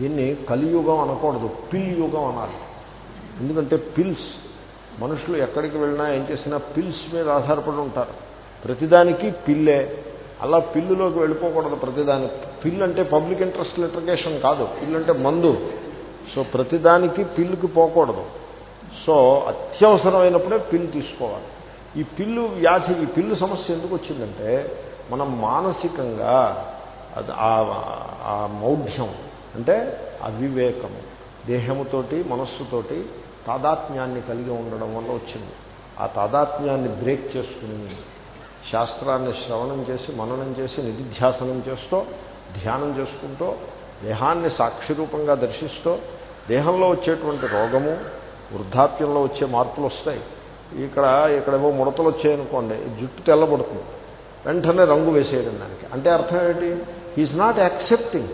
దీన్ని కలియుగం అనకూడదు పిల్ యుగం అనాలి. ఎందుకంటే పిల్స్ మనుషులు ఎక్కడికి వెళ్ళినా ఏం చేసినా పిల్స్ మీద ఆధారపడి ఉంటారు. ప్రతిదానికి పిల్లే. అలా పిల్లులోకి వెళ్ళిపోకూడదు ప్రతిదానికి. పిల్ అంటే పబ్లిక్ ఇంట్రెస్ట్ లిటర్గేషన్ కాదు. పిల్లు అంటే మందు. సో ప్రతిదానికి పిల్లుకి పోకూడదు. సో అత్యవసరమైనప్పుడే పిల్లు తీసుకోవాలి. ఈ పిల్లు వ్యాధి ఈ పిల్లు సమస్య ఎందుకు వచ్చిందంటే మనం మానసికంగా అది ఆ మౌఢ్యం అంటే అవివేకము దేహముతోటి మనస్సుతోటి తాదాత్మ్యాన్ని కలిగి ఉండడం వల్ల వచ్చింది. ఆ తాదాత్మ్యాన్ని బ్రేక్ చేసుకుని శాస్త్రాన్ని శ్రవణం చేసి మననం చేసి నిధిధ్యాసనం చేస్తూ ధ్యానం చేసుకుంటూ దేహాన్ని సాక్షిరూపంగా దర్శిస్తూ దేహంలో వచ్చేటువంటి రోగము వృద్ధాప్యంలో వచ్చే మార్పులు వస్తాయి. ఇక్కడ ఇక్కడేమో ముడతలు వచ్చాయనుకోండి జుట్టు తెల్లబడుతుంది. వెంటనే రంగు వేసేయడం దానికి. అంటే అర్థం ఏంటి హీఈస్ నాట్ యాక్సెప్టింగ్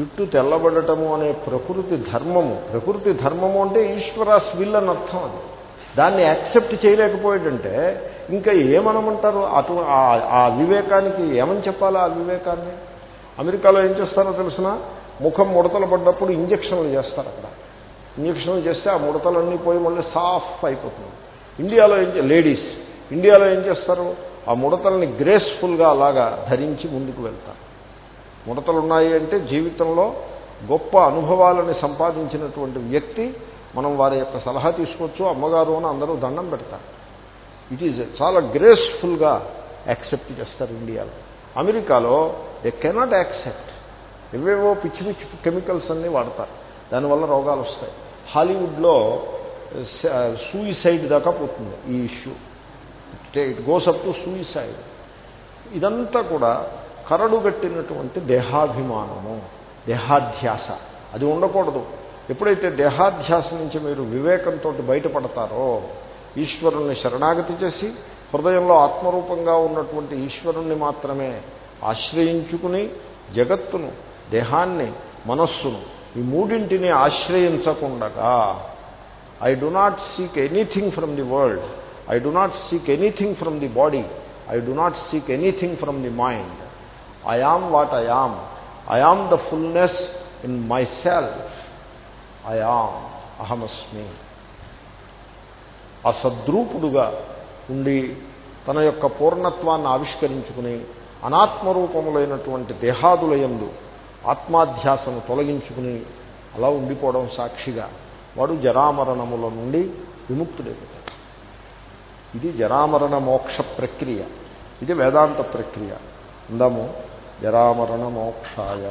జుట్టు తెల్లబడటము అనే ప్రకృతి ధర్మము. ప్రకృతి ధర్మము అంటే ఈశ్వరాస్ విల్ అని అర్థం అది. దాన్ని యాక్సెప్ట్ చేయలేకపోయాడంటే ఇంకా ఏమనమంటారు? అటు ఆ వివేకానికి ఏమని చెప్పాలి ఆ వివేకాన్ని? అమెరికాలో ఏం చేస్తారో తెలిసిన? ముఖం ముడతలు పడ్డప్పుడు ఇంజక్షన్లు చేస్తారు అక్కడ. ఇంజక్షన్లు చేస్తే ఆ ముడతలన్నీ పోయి మళ్ళీ సాఫ్ అయిపోతుంది. ఇండియాలో ఏం లేడీస్ ఇండియాలో ఏం చేస్తారు? ఆ ముడతల్ని గ్రేస్ఫుల్గా అలాగా ధరించి ముందుకు వెళ్తారు. ముడతలు ఉన్నాయి అంటే జీవితంలో గొప్ప అనుభవాలని సంపాదించినటువంటి వ్యక్తి మనం వారి యొక్క సలహా తీసుకోవచ్చు అమ్మగారు అని అందరూ దండం పెడతారు. ఇట్ ఈజ్ చాలా గ్రేస్ఫుల్గా యాక్సెప్ట్ చేస్తారు ఇండియాలో. అమెరికాలో దే కెనాట్ యాక్సెప్ట్ ఎవేవో పిచ్చి పిచ్చి కెమికల్స్ అన్నీ వాడతారు. దానివల్ల రోగాలు వస్తాయి. హాలీవుడ్లో సూయిసైడ్ దాకా పోతుంది ఈ issue it goes up to suicide ఇదంతా కూడా కరడుగట్టినటువంటి దేహాభిమానము దేహాధ్యాస. అది ఉండకూడదు. ఎప్పుడైతే దేహాధ్యాస నుంచి మీరు వివేకంతో బయటపడతారో ఈశ్వరుణ్ణి శరణాగతి చేసి హృదయంలో ఆత్మరూపంగా ఉన్నటువంటి ఈశ్వరుణ్ణి మాత్రమే ఆశ్రయించుకుని జగత్తును దేహాన్ని మనస్సును ఈ మూడింటిని ఆశ్రయించకుండగా I do not seek anything from the world I do not seek anything from the body I do not seek anything from the mind I what I am the fullness in my self I అహమస్మి ఆ సద్రూపుడుగా ఉండి తన యొక్క పూర్ణత్వాన్ని ఆవిష్కరించుకుని అనాత్మరూపములైనటువంటి దేహాదులయందు ఆత్మాధ్యాసను తొలగించుకుని అలా ఉండిపోవడం సాక్షిగా వాడు జరామరణముల నుండి విముక్తుడైపోతాడు. ఇది జరామరణ మోక్ష ప్రక్రియ. ఇది వేదాంత ప్రక్రియ. అందాము జరామరణ మోక్షాయ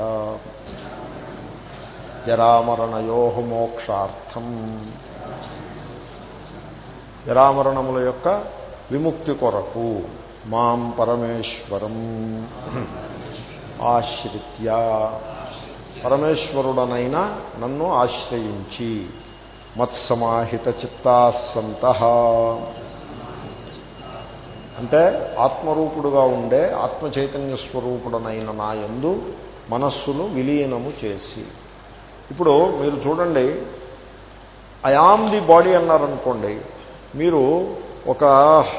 జరామరణయో మోక్షార్థం జరామరణముల యొక్క విముక్తి కొరకు మాం పరమేశ్వరం ఆశ్రిత్య. పరమేశ్వరుడనైన నన్ను ఆశ్రయించి మత్సమాహిత చిత్తాసంత. అంటే ఆత్మరూపుడుగా ఉండే ఆత్మ చైతన్య స్వరూపుడనైన నా యందు మనస్సును విలీనము చేసి. ఇప్పుడు మీరు చూడండి అయామ్ ది బాడీ అన్నారనుకోండి మీరు ఒక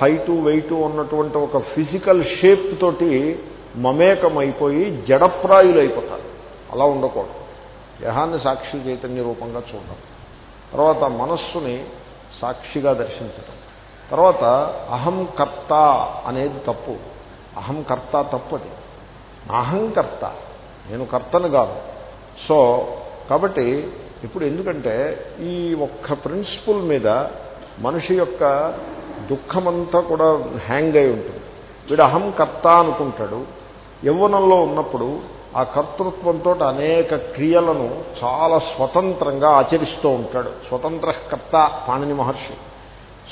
హైటు వెయిట్ ఉన్నటువంటి ఒక ఫిజికల్ షేప్ తోటి మమేకమైపోయి జడప్రాయులైపోతారు. అలా ఉండకూడదు. దేహాన్ని సాక్షి చైతన్య రూపంగా చూడడం. తర్వాత మనస్సుని సాక్షిగా దర్శించటం. తర్వాత అహంకర్త అనేది తప్పు. అహంకర్త తప్పది అహంకర్త నేను కర్తను కాదు. సో కాబట్టి ఇప్పుడు ఎందుకంటే ఈ ఒక్క ప్రిన్సిపుల్ మీద మనిషి యొక్క దుఃఖమంతా కూడా హ్యాంగ్ అయి ఉంటుంది. వీడు అహంకర్త అనుకుంటాడు. యవ్వనంలో ఉన్నప్పుడు ఆ కర్తృత్వంతో అనేక క్రియలను చాలా స్వతంత్రంగా ఆచరిస్తూ ఉంటాడు. స్వతంత్రకర్త పాణిని మహర్షి.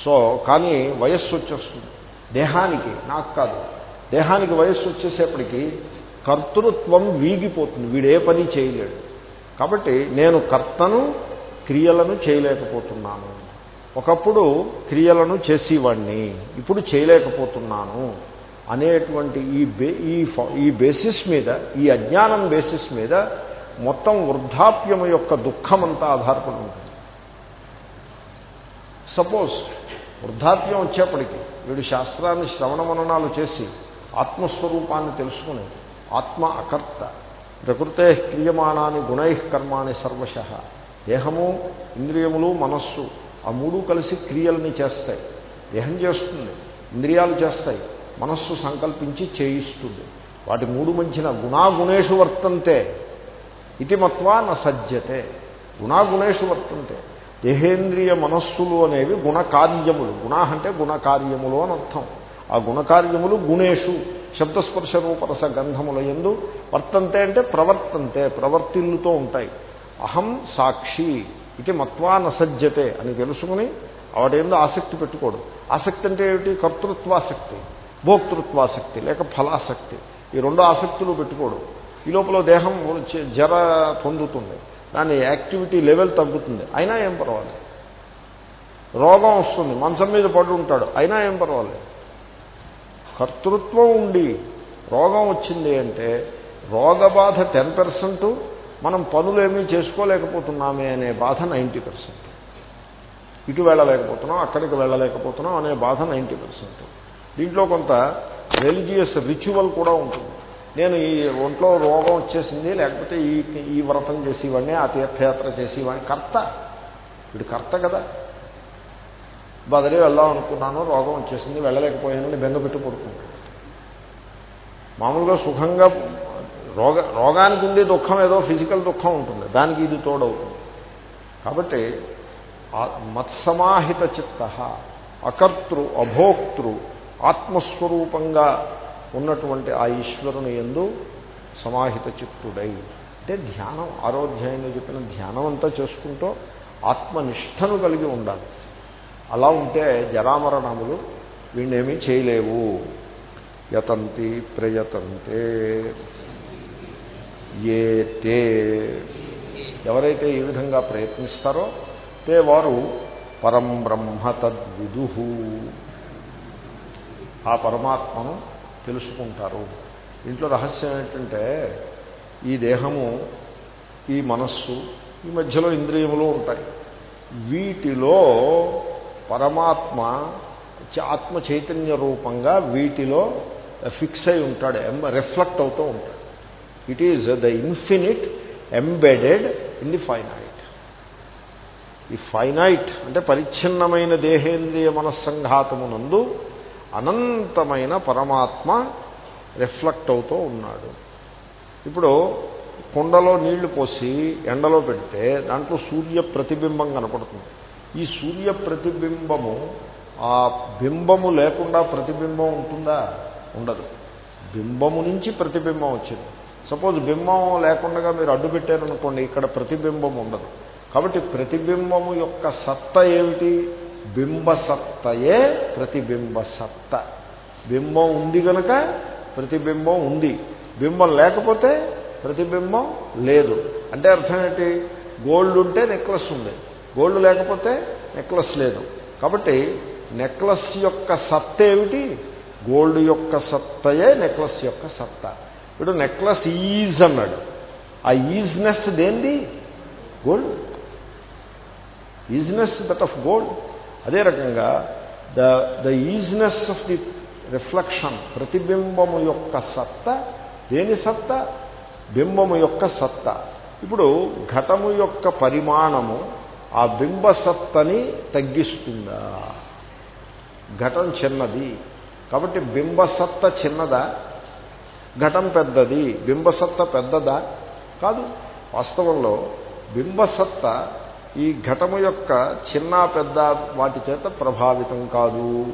సో కానీ వయస్సు వచ్చేస్తుంది. దేహానికి నాకు కాదు. దేహానికి వయస్సు వచ్చేసేపటికి కర్తృత్వం వీగిపోతుంది. వీడే పని చేయలేడు. కాబట్టి నేను కర్తను క్రియలను చేయలేకపోతున్నాను. ఒకప్పుడు క్రియలను చేసేవాడిని ఇప్పుడు చేయలేకపోతున్నాను. అనేటువంటి ఈ బే ఈ ఈ బేసిస్ మీద ఈ అజ్ఞానం బేసిస్ మీద మొత్తం వృద్ధాప్యం యొక్క దుఃఖమంతా ఆధారపడి ఉంటుంది. సపోజ్ వృద్ధాప్యం వచ్చేప్పటికి వీడు శాస్త్రాన్ని శ్రవణ మననాలు చేసి ఆత్మస్వరూపాన్ని తెలుసుకుని ఆత్మ అకర్త ప్రకృతే క్రియమాణాన్ని గుణై కర్మాణి సర్వశ. దేహము ఇంద్రియములు మనస్సు ఆ మూడు కలిసి క్రియల్ని చేస్తాయి. దేహం చేస్తుంది ఇంద్రియాలు చేస్తాయి. మనస్సు సంకల్పించి చేయిస్తుంది. వాటి మూడు మంచిన గుణాగుణేషు వర్తంతే. ఇది మత్వా న సజ్జతే. గుణాగుణేషు వర్తంతే. దేహేంద్రియ మనస్సులు అనేవి గుణకార్యములు. గుణ అంటే గుణకార్యములు అని అర్థం. ఆ గుణకార్యములు గుణేషు శబ్దస్పర్శ రూపరస గంధముల ఎందు వర్తంతే అంటే ప్రవర్తంతే ప్రవర్తిల్లుతో ఉంటాయి. అహం సాక్షి ఇది మత్వా నసజ్జతే అని తెలుసుకుని వాటి ఎందు ఆసక్తి పెట్టుకోడు ఆసక్తి అంటే ఏమిటి? కర్తృత్వాసక్తి భోక్తృత్వాసక్తి లేక ఫలాసక్తి. ఈ రెండు ఆసక్తులు పెట్టుకోడు ఈ లోపల దేహం జర పొందుతుంది. దాని యాక్టివిటీ లెవెల్ తగ్గుతుంది. అయినా ఏం పర్వాలేదు. రోగం వస్తుంది. మంచం మీద పడి ఉంటాడు. అయినా ఏం పర్వాలేదు. కర్తృత్వం ఉండి రోగం వచ్చింది అంటే రోగబాధ టెన్ పర్సెంట్ మనం పనులు చేసుకోలేకపోతున్నామే అనే బాధ నైంటీ పర్సెంట్. ఇటు వెళ్ళలేకపోతున్నాం అక్కడికి వెళ్ళలేకపోతున్నాం అనే బాధ నైంటీ పర్సెంట్. దీంట్లో కొంత రిలీజియస్ రిచువల్ కూడా ఉంటుంది. నేను ఈ ఒంట్లో రోగం వచ్చేసింది లేకపోతే ఈ ఈ వ్రతం చేసేవాడిని ఆ తీర్థయాత్ర చేసేవాడిని. కర్త. వీడు కర్త కదా. బదిలీ వెళ్దాం అనుకున్నాను రోగం వచ్చేసింది వెళ్ళలేకపోయానని బెంగపెట్టి పడుకుంటాను మామూలుగా సుఖంగా రోగ రోగానికి ఉండే దుఃఖం ఏదో ఫిజికల్ దుఃఖం ఉంటుంది దానికి ఇది తోడవుతుంది. కాబట్టి మత్సమాహిత చిత్త అకర్తృ అభోక్తృ ఆత్మస్వరూపంగా ఉన్నటువంటి ఆ ఈశ్వరుని ఎందు సమాహిత చిత్తుడై. అంటే ధ్యానం ఆరోధ్యాయంలో చెప్పిన ధ్యానం అంతా చేసుకుంటూ ఆత్మనిష్టను కలిగి ఉండాలి. అలా ఉంటే జరామరణములు వీణేమీ చేయలేవు. యతంతి ప్రయతంతే ఏ తే ఎవరైతే ఈ విధంగా ప్రయత్నిస్తారో తే వారు పరం బ్రహ్మ తద్విదు. ఆ పరమాత్మను తెలుసుకుంటారు. ఇంట్లో రహస్యం ఏంటంటే ఈ దేహము ఈ మనస్సు ఈ మధ్యలో ఇంద్రియములు ఉంటాయి. వీటిలో పరమాత్మ ఆత్మ చైతన్య రూపంగా వీటిలో ఫిక్స్ అయి ఉంటాడు రిఫ్లెక్ట్ అవుతూ ఉంటాడు. It is the infinite embedded in the finite. ఈ ఫైనైట్ అంటే పరిచ్ఛిన్నమైన దేహేంద్రియ మనస్సంఘాతమునందు అనంతమైన పరమాత్మ రిఫ్లెక్ట్ అవుతూ ఉన్నాడు. ఇప్పుడు కుండలో నీళ్ళు పోసి ఎండలో పెడితే దాంట్లో సూర్య ప్రతిబింబం కనపడుతుంది. ఈ సూర్య ప్రతిబింబము ఆ బింబము లేకుండా ప్రతిబింబం ఉంటుందా? ఉండదు. బింబము నుంచి ప్రతిబింబం వచ్చింది. సపోజ్ బింబం లేకుండా మీరు అడ్డు పెట్టారనుకోండి ఇక్కడ ప్రతిబింబం ఉండదు. కాబట్టి ప్రతిబింబము యొక్క సత్త ఏమిటి? బింబసత్తయే ప్రతిబింబసత్త. బింబం ఉంది కనుక ప్రతిబింబం ఉంది. బింబం లేకపోతే ప్రతిబింబం లేదు. అంటే అర్థం ఏంటి? గోల్డ్ ఉంటే నెక్లెస్ ఉంది. గోల్డ్ లేకపోతే నెక్లెస్ లేదు. కాబట్టి నెక్లెస్ యొక్క సత్త ఏమిటి? గోల్డ్ యొక్క సత్తయే నెక్లెస్ యొక్క సత్త. ఇప్పుడు నెక్లెస్ ఈజ్ అన్నాడు. ఆ isness దేంది gold. Isness that of gold. అదే రకంగా the the isness of the reflection ప్రతిబింబము యొక్క సత్త దేని సత్త? బింబము యొక్క సత్త. ఇప్పుడు ఘటము యొక్క పరిమాణము ఆ బింబ సత్తని తగ్గిస్తుందా? ఘటం చిన్నది. కాబట్టి బింబసత్త చిన్నదా? ఘటం పెద్దది. బింబసత్త పెద్దదా? కాదు. వాస్తవంలో బింబసత్త ఈ ఘటము యొక్క చిన్న పెద్ద వాటి చేత ప్రభావితం కాదు.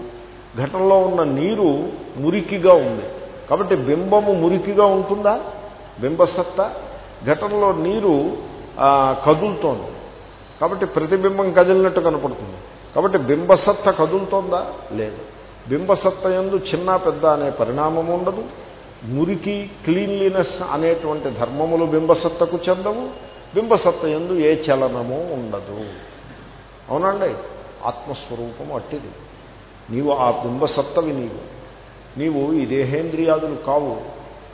ఘటంలో ఉన్న నీరు మురికిగా ఉంది. కాబట్టి బింబము మురికిగా ఉంటుందా? బింబసత్త. ఘటంలో నీరు కదులుతోంది. కాబట్టి ప్రతిబింబం కదిలినట్టు కనపడుతుంది. కాబట్టి బింబసత్త కదులుతోందా? లేదు. బింబసత్త ఎందు చిన్న పెద్ద అనే పరిణామం ఉండదు. మురికి క్లీన్లీనెస్ అనేటువంటి ధర్మములు బింబసత్తకు చెందవు. బింబసత్త ఎందు ఏ చలనము ఉండదు. అవునండి? ఆత్మస్వరూపం అట్టిది. నీవు ఆ బింబసత్తవి నీవు. నీవు ఈ దేహేంద్రియాదులు కావు.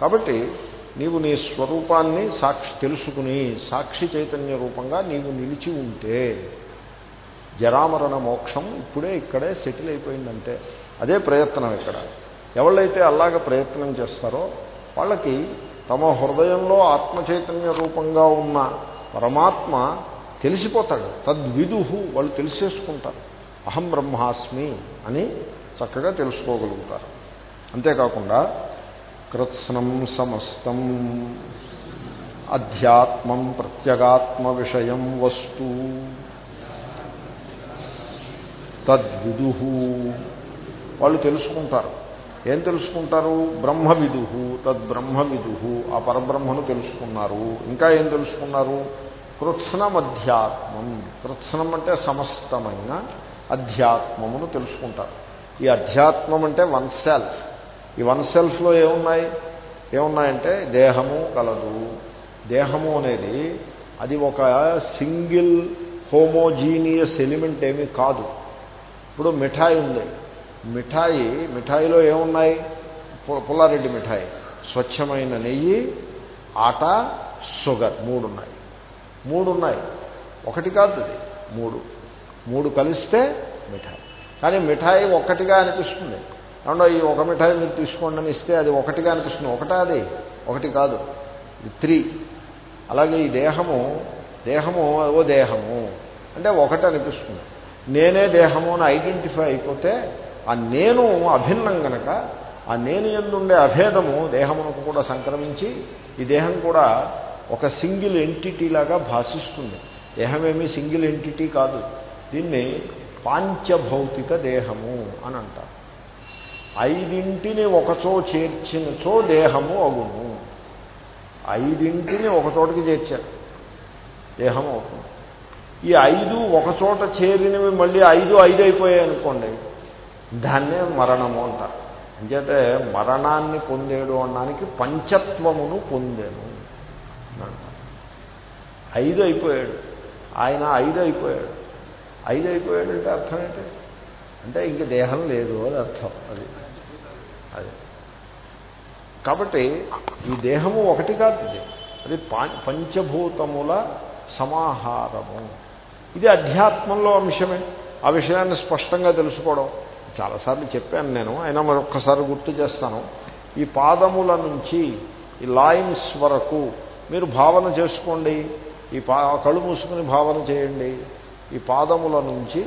కాబట్టి నీవు నీ స్వరూపాన్ని సాక్షి తెలుసుకుని సాక్షి చైతన్య రూపంగా నీవు నిలిచి ఉంటే జరామరణ మోక్షం ఇప్పుడే ఇక్కడే సెటిల్ అయిపోయిందంటే అదే ప్రయత్నం ఇక్కడ. ఎవళ్ళైతే అలాగ ప్రయత్నం చేస్తారో వాళ్ళకి తమ హృదయంలో ఆత్మ చైతన్య రూపంగా ఉన్న పరమాత్మ తెలిసిపోతాడు. తద్విదుహు వాళ్ళు తెలిసేసుకుంటారు. అహం బ్రహ్మాస్మి అని చక్కగా తెలుసుకోగలుగుతారు. అంతేకాకుండా కృత్స్నం సమస్తం అధ్యాత్మం ప్రత్యగాత్మ విషయం వస్తు తద్విదు వాళ్ళు తెలుసుకుంటారు. ఏం తెలుసుకుంటారు? బ్రహ్మవిదు తద్బ్రహ్మవిదు ఆ పరబ్రహ్మను తెలుసుకున్నారు. ఇంకా ఏం తెలుసుకున్నారు? కృత్స్నమధ్యాత్మం. కృత్స్నం అంటే సమస్తమైన అధ్యాత్మమును తెలుసుకుంటారు. ఈ అధ్యాత్మం అంటే వన్ సెల్ఫ్ ఈ వన్ సెల్ఫ్లో ఏమున్నాయి? ఏమున్నాయంటే దేహము కలదు. దేహము అనేది అది ఒక సింగిల్ హోమోజీనియస్ ఎలిమెంట్ ఏమీ కాదు. ఇప్పుడు మిఠాయి ఉంది. మిఠాయి మిఠాయిలో ఏమున్నాయి? పుల్లారెడ్డి మిఠాయి. స్వచ్ఛమైన నెయ్యి ఆట షుగర్ మూడు ఉన్నాయి మూడు ఉన్నాయి ఒకటి కాదు అది. మూడు. మూడు కలిస్తే మిఠాయి. కానీ మిఠాయి ఒక్కటిగా అనిపిస్తుంది. ఏమన్నా ఈ ఒక మిఠాయి మీరు తీసుకోండి అని ఇస్తే అది ఒకటిగా అనిపిస్తుంది. ఒకటా అది? ఒకటి కాదు. ఇది త్రీ. అలాగే ఈ దేహము దేహము ఓ దేహము. అంటే ఒకటి అనిపిస్తుంది. నేనే దేహము అని ఐడెంటిఫై అయిపోతే ఆ నేను అభిన్నం గనక ఆ నేను ఎందుండే అభేదము దేహమునకు కూడా సంక్రమించి ఈ దేహం కూడా ఒక సింగిల్ ఎంటిటీ లాగా భాషిస్తుంది. దేహమేమీ సింగిల్ ఎంటిటీ కాదు. దీన్ని పాంచభౌతిక దేహము అని అంటారు. ఐదింటిని ఒకచో చేర్చినచో దేహము అగును. ఐదింటిని ఒకచోటికి చేర్చారు. దేహం అవుతుంది ఈ ఐదు ఒకచోట చేరినవి మళ్ళీ ఐదు ఐదు అయిపోయాయి అనుకోండి దాన్నే మరణము అంటారు. అంచేతే మరణాన్ని పొందేడు అనడానికి పంచత్వమును పొందాను ఐదు అయిపోయాడు. ఆయన ఐదు అయిపోయాడు. ఐదు అయిపోయాడంటే అర్థం ఏంటి? అంటే ఇంక దేహం లేదు అని అర్థం అది. అది. కాబట్టి ఈ దేహము ఒకటి కాదు ఇది. అది పంచభూతముల సమాహారము. ఇది అధ్యాత్మంలో అంశమే ఆ విషయాన్ని స్పష్టంగా తెలుసుకోవడం. చాలాసార్లు చెప్పాను నేను అయినా మరొక్కసారి గుర్తు చేస్తాను. ఈ పాదముల నుంచి ఈ లైన్స్ వరకు మీరు భావన చేసుకోండి. ఈ పా కళ్ళు మూసుకుని భావన చేయండి. ఈ పాదముల నుంచి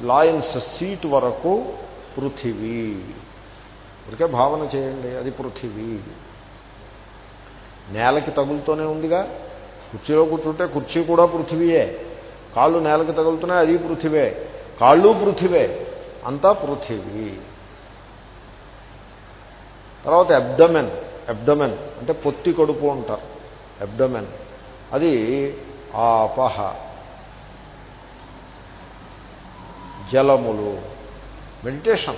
లాయన్స్ సీట్ వరకు పృథివీ. ఇదికే భావన చేయండి అది పృథివీ. నేలకి తగులుతూనే ఉందిగా. కుర్చీలో కూర్చుంటే కుర్చీ కూడా పృథివీయే. కాళ్ళు నేలకి తగులుతున్నాయి అది పృథివే. కాళ్ళు పృథివే. అంతా పృథివీ. తర్వాత అబ్డమెన్ అబ్డమెన్ అంటే పొత్తి కడుపు అంటారు. అబ్డమెన్. అది ఆపహ. జలములు. మెడిటేషన్.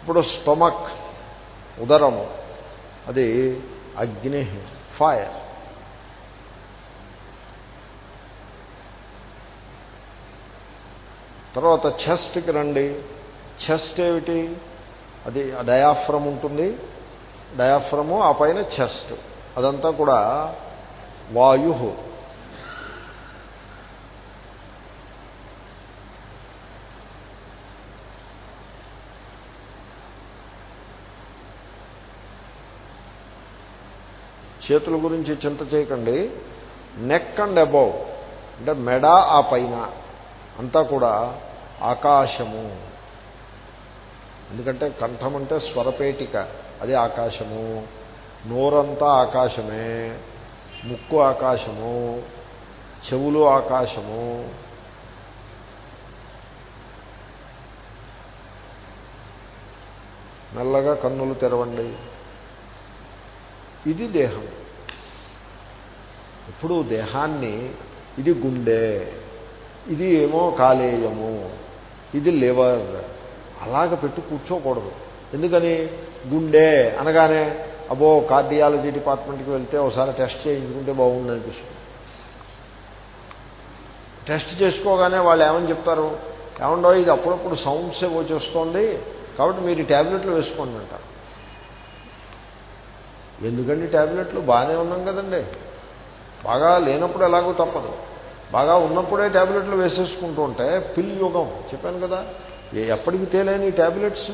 ఇప్పుడు స్టొమక్ ఉదరము. అది అగ్ని ఫైర్. తర్వాత చెస్ట్కి రండి. చెస్ట్ ఏమిటి? అది డయాఫ్రమ్ ఉంటుంది. డయాఫ్రము ఆ పైన చెస్ట్. అదంతా కూడా వాయు. చేతుల గురించి చింత చేయకండి. నెక్ అండ్ అబౌవ్ అంటే మెడ ఆ పైన అంతా కూడా ఆకాశము. ఎందుకంటే కంఠం అంటే స్వరపేటిక అది ఆకాశము. నోరంతా ఆకాశమే ముక్కు ఆకాశము చెవులు ఆకాశము. మెల్లగా కన్నులు తెరవండి. ఇది దేహం. ఇప్పుడు దేహాన్ని ఇది గుండె ఇది ఏమో కాలేయము. ఇది లివర్. అలాగ పెట్టి కూర్చోకూడదు. ఎందుకని? గుండె అనగానే అబో కార్డియాలజీ డిపార్ట్మెంట్కి వెళ్తే ఒకసారి టెస్ట్ చేయించుకుంటే బాగుంది అనిపిస్తుంది. టెస్ట్ చేసుకోగానే వాళ్ళు ఏమని చెప్తారు? ఏమండో ఇది అప్పుడప్పుడు సౌండ్స్ ఏవో చేస్తోంది కాబట్టి మీరు ట్యాబ్లెట్లు వేసుకోండి అంటారు ఎందుకండి ట్యాబ్లెట్లు బాగానే ఉన్నాం కదండి. బాగా లేనప్పుడు ఎలాగో తప్పదు. బాగా ఉన్నప్పుడే ట్యాబ్లెట్లు వేసేసుకుంటూ ఉంటే పిల్ యుగం. చెప్పాను కదా ఎప్పటికి తేలేని ట్యాబ్లెట్స్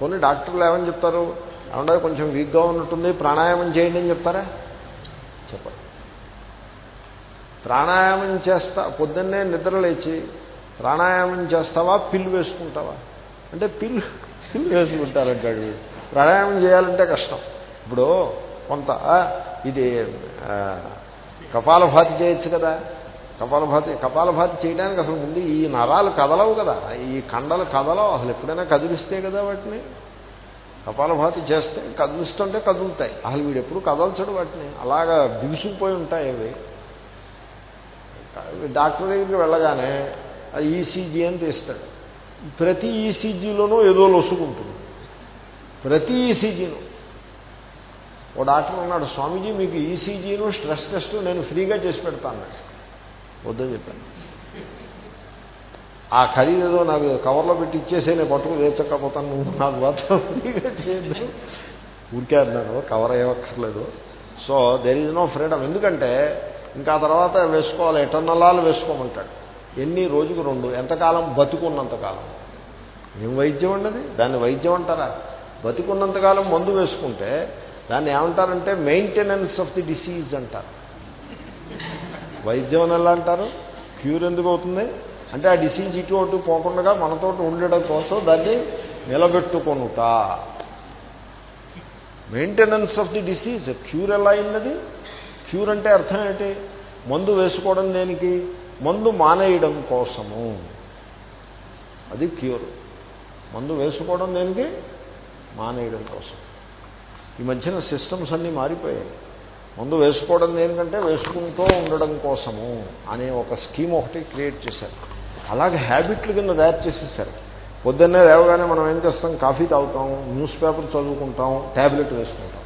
కొన్ని డాక్టర్లు ఏమని చెప్తారు? ఏమన్నా కొంచెం వీక్గా ఉన్నట్టుంది ప్రాణాయామం చేయండి అని చెప్తారా? చెప్పరు. ప్రాణాయామం చేస్తా పొద్దున్నే నిద్ర లేచి ప్రాణాయామం చేస్తావా పిల్లు వేసుకుంటావా? అంటే పిల్లు పిల్లు వేసుకుంటారంటాడు వీడు. ప్రాణాయామం చేయాలంటే కష్టం. ఇప్పుడు కొంత ఇది కపాలభాతి చేయొచ్చు కదా. కపాలభాతి కపాలభాతి చేయడానికి అసలు ముందు ఈ నరాలు కదలవు కదా. ఈ కండలు కదలవు అసలు ఎప్పుడైనా కదిలిస్తే కదా వాటిని. కపాలభాతి చేస్తే కదిలిస్తుంటే కదులుతాయి. అసలు వీడు ఎప్పుడు కదల్చడు వాటిని. అలాగా బిగుసుకుపోయి ఉంటాయి అవి. డాక్టర్ దగ్గరికి వెళ్ళగానే అది ఈసీజీ అని తీస్తాడు. ప్రతి ఈసీజీలోనూ ఏదో లొసుకుంటుంది. ప్రతి ఈసీజీను. ఓ డాక్టర్ ఉన్నాడు స్వామీజీ మీకు ఈసీజీను స్ట్రెస్ టెస్ట్ నేను ఫ్రీగా చేసి పెడతాను. వద్దని చెప్పాను. ఆ ఖరీదేదో నాకు కవర్లో పెట్టి ఇచ్చేసే నేను పట్టుకుని వేచక్కపోతాను నువ్వు నాకు మాత్రం ఫ్రీగా చేయద్దు. ఊరికే అన్నాను cover అయ్యక్కర్లేదు. So there is no freedom ఎందుకంటే ఇంకా తర్వాత వేసుకోవాలి ఎటర్నలాలు వేసుకోమంటాడు. ఎన్ని రోజుకు రెండు ఎంతకాలం? బతుకున్నంతకాలం ఏం వైద్యం ఉండదు దాన్ని వైద్యం అంటారా? బతికున్నంతకాలం మందు వేసుకుంటే దాన్ని ఏమంటారంటే మెయింటెనెన్స్ ఆఫ్ ది డిసీజ్ అంటారు. వైద్యం అని ఎలా అంటారు? క్యూర్ ఎందుకు అవుతుంది? అంటే ఆ డిసీజ్ ఇటు అటు పోకుండా మనతో ఉండడం కోసం దాన్ని నిలబెట్టుకొనుట. Maintenance of the disease cure ఎలా అయింది క్యూర్ అంటే అర్థం ఏంటి? మందు వేసుకోవడం దేనికి? మందు మానేయడం కోసము. అది క్యూర్. మందు వేసుకోవడం దేనికి? మానేయడం కోసం. ఈ మధ్యన సిస్టమ్స్ అన్నీ మారిపోయాయి. ముందు వేసుకోవడం ఏంటంటే వేసుకుంటూ ఉండడం కోసము అనే ఒక స్కీమ్ ఒకటి క్రియేట్ చేశారు. అలాగే హ్యాబిట్లు కింద తయారు చేసేసారు. పొద్దున్నే లేవగానే మనం ఏం చేస్తాం? కాఫీ తాగుతాం న్యూస్ పేపర్ చదువుకుంటాం ట్యాబ్లెట్ వేసుకుంటాం.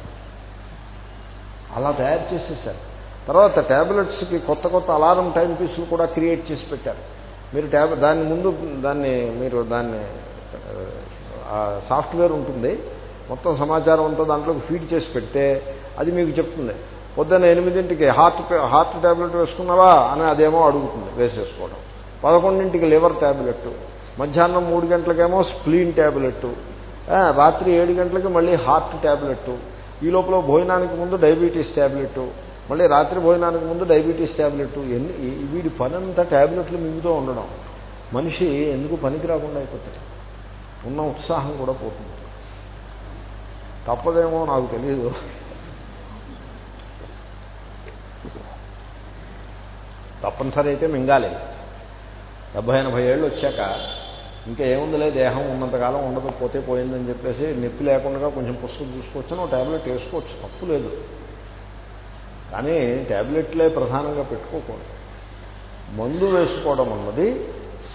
అలా తయారు చేసేసారు. తర్వాత ట్యాబ్లెట్స్కి కొత్త కొత్త అలారం టైం పీసులు కూడా క్రియేట్ చేసి పెట్టారు. మీరు ట్యాబ్ దాని ముందు దాన్ని మీరు దాన్ని సాఫ్ట్వేర్ ఉంటుంది. మొత్తం సమాచారం అంతా దాంట్లోకి ఫీడ్ చేసి పెడితే అది మీకు చెప్తుంది. పొద్దున్న ఎనిమిదింటికి హార్ట్ హార్ట్ ట్యాబ్లెట్ వేసుకున్నావా అని అదేమో అడుగుతుంది వేసేసుకోవడం. పదకొండింటికి లివర్ ట్యాబ్లెట్ మధ్యాహ్నం మూడు గంటలకేమో స్ప్లీన్ ట్యాబ్లెట్ రాత్రి ఏడు గంటలకి మళ్ళీ హార్ట్ ట్యాబ్లెట్ ఈ లోపల భోజనానికి ముందు డయాబెటీస్ ట్యాబ్లెట్ మళ్ళీ రాత్రి భోజనానికి ముందు డయాబెటీస్ ట్యాబ్లెట్ ఎన్ని వీడి పనంతా ట్యాబ్లెట్లు మిగుతూ ఉండడం. మనిషి ఎందుకు పనికి రాకుండా అయిపోతాడు? ఉన్న ఉత్సాహం కూడా పోతుంది. తప్పదేమో నాకు తెలియదు తప్పనిసరి అయితే మింగాలి. డెబ్భై ఎనభై ఏళ్ళు వచ్చాక ఇంకా ఏముందిలే దేహం ఉన్నంతకాలం ఉండదు పోతే పోయిందని చెప్పేసి నొప్పి లేకుండా కొంచెం పుస్తకం చూసుకోవచ్చు నువ్వు ట్యాబ్లెట్ వేసుకోవచ్చు తప్పు లేదు. కానీ ట్యాబ్లెట్లే ప్రధానంగా పెట్టుకోకూడదు. మందు వేసుకోవడం అన్నది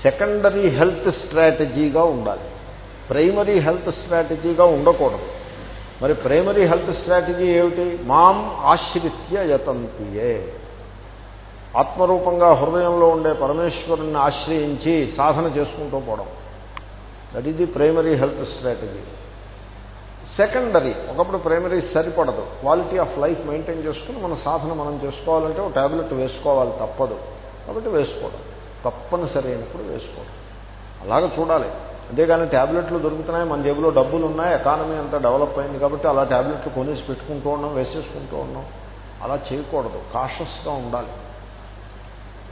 సెకండరీ హెల్త్ స్ట్రాటజీగా ఉండాలి. ప్రైమరీ హెల్త్ స్ట్రాటజీగా ఉండకూడదు. మరి ప్రైమరీ హెల్త్ స్ట్రాటజీ ఏమిటి? మాం ఆశ్రిత్య యతంతియే. ఆత్మరూపంగా హృదయంలో ఉండే పరమేశ్వరుణ్ణి ఆశ్రయించి సాధన చేసుకుంటూ పోవడం. That is the primary health strategy secondary ఒకప్పుడు ప్రైమరీ సరిపడదు. క్వాలిటీ ఆఫ్ లైఫ్ మెయింటైన్ చేసుకుని మన సాధన మనం చేసుకోవాలంటే ఒక ట్యాబ్లెట్ వేసుకోవాలి తప్పదు. కాబట్టి వేసుకోవడం. తప్పనిసరి అయినప్పుడు వేసుకోవడం. అలాగ చూడాలి. అంతేగాని ట్యాబ్లెట్లు దొరుకుతున్నాయి మన జేబులో డబ్బులు ఉన్నాయి ఎకానమీ అంతా డెవలప్ అయింది కాబట్టి అలా ట్యాబ్లెట్లు కొనేసి పెట్టుకుంటూ ఉన్నాం వేసేసుకుంటూ ఉన్నాం అలా చేయకూడదు కాషస్గా ఉండాలి.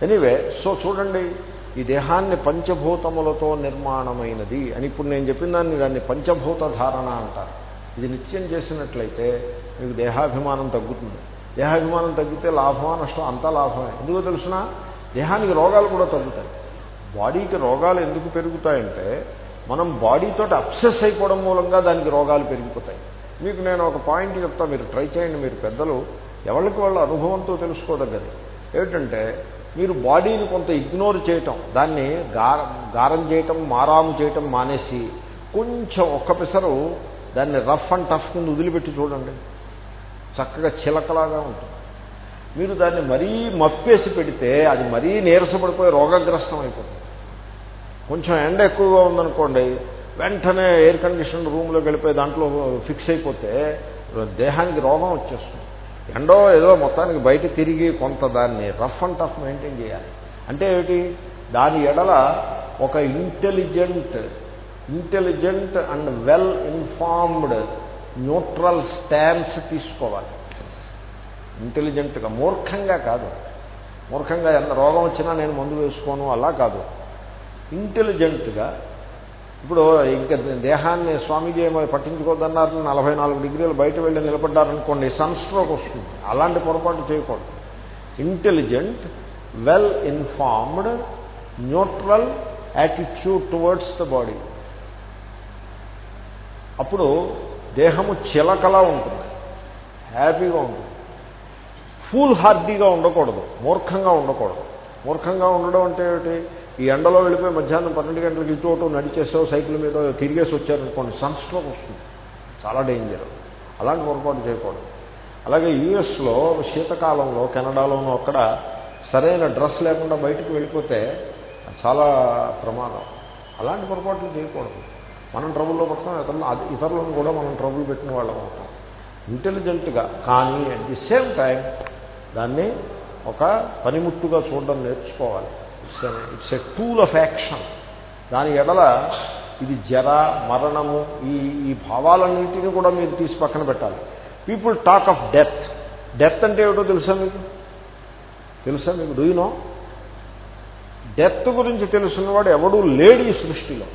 ఎనీవే సో చూడండి ఈ దేహాన్ని పంచభూతములతో నిర్మాణమైనది అని ఇప్పుడు నేను చెప్పిన దాన్ని దాన్ని పంచభూత ధారణ అంటారు. ఇది నిత్యం చేసినట్లయితే మీకు దేహాభిమానం తగ్గుతుంది. దేహాభిమానం తగ్గితే లాభమా నష్టం అంతా లాభమే. ఎందుకో తెలుసిన? దేహానికి రోగాలు కూడా తగ్గుతాయి. బాడీకి రోగాలు ఎందుకు పెరుగుతాయంటే మనం బాడీతో అప్సెస్ అయిపోవడం మూలంగా దానికి రోగాలు పెరిగిపోతాయి. మీకు నేను ఒక పాయింట్ చెప్తా మీరు ట్రై చేయండి మీరు పెద్దలు. ఎవరికి వాళ్ళ అనుభవంతో తెలుసుకోదగ్గది. ఏమిటంటే మీరు బాడీని కొంత ఇగ్నోర్ చేయటం దాన్ని గారం గారం చేయటం మారాము చేయటం మానేసి కొంచెం ఒక్కపిసరు దాన్ని రఫ్ అండ్ టఫ్ కింద వదిలిపెట్టి చూడండి. చక్కగా చిలకలాగా ఉంటుంది. మీరు దాన్ని మరీ మప్పేసి పెడితే అది మరీ నీరసపడిపోయి రోగగ్రస్తం అయిపోతుంది. కొంచెం ఎండ ఎక్కువగా ఉందనుకోండి వెంటనే ఎయిర్ కండిషన్ రూమ్లోకి వెళ్ళిపోయి దాంట్లో ఫిక్స్ అయిపోతే దేహానికి రోగం వచ్చేస్తుంది. ఎండో ఏదో మొత్తానికి బయట తిరిగి కొంత దాన్ని రఫ్ అండ్ టఫ్ మెయింటైన్ చేయాలి. అంటే ఏమిటి? దాని ఎడల ఒక intelligent intelligent and well informed neutral stance తీసుకోవాలి ఇంటెలిజెంట్గా మూర్ఖంగా కాదు. మూర్ఖంగా ఎంత రోగం వచ్చినా నేను మందు వేసుకోను అలా కాదు. ఇంటెలిజెంట్గా ఇప్పుడు ఇంకా దేహాన్ని స్వామీజీ ఏమో పట్టించుకోవద్దన్నారు నలభై నాలుగు డిగ్రీలు బయట వెళ్ళి నిలబడ్డారనుకోండి సన్ స్ట్రోక్ వస్తుంది. అలాంటి పొరపాటు చేయకూడదు. Intelligent well informed neutral attitude towards the body. అప్పుడు దేహము చిలకలా ఉంటుంది. హ్యాపీగా ఉంటుంది. ఫుల్ హార్డీగా ఉండకూడదు. మూర్ఖంగా ఉండకూడదు. మూర్ఖంగా ఉండడం అంటే ఏమిటి? ఈ ఎండలో వెళ్ళిపోయి మధ్యాహ్నం పన్నెండు గంటలకు ఇటు అటు నడిచేసో సైకిల్ మీద తిరిగేసి వచ్చారనుకోండి సన్స్ట్రోక్ వస్తుంది. చాలా డేంజర్ అలాంటి పొరపాటు చేయకూడదు. అలాగే యూఎస్లో శీతకాలంలో కెనడాలోనూ అక్కడ సరైన డ్రెస్ లేకుండా బయటకు వెళ్ళిపోతే చాలా ప్రమాదం. అలాంటి పొరపాట్లు చేయకూడదు. మనం ట్రబుల్లో పడతాం ఇతరులు ఇతరులను కూడా మనం ట్రబుల్ పెట్టిన వాళ్ళం అవుతాం. ఇంటెలిజెంట్గా కానీ అట్ ది సేమ్ టైం దాన్ని ఒక పనిముట్టుగా చూడడం నేర్చుకోవాలి. It's it's a tool of action. దాని ఎడల ఇది జర మరణము ఈ ఈ భావాలన్నింటినీ కూడా మీరు తీసి పక్కన పెట్టాలి. People talk of death death అంటే ఏమిటో తెలుసా మీకు? తెలుసా మీకు? డూయినో డెత్ గురించి తెలుసున్నవాడు ఎవడూ లేడు ఈ సృష్టిలో.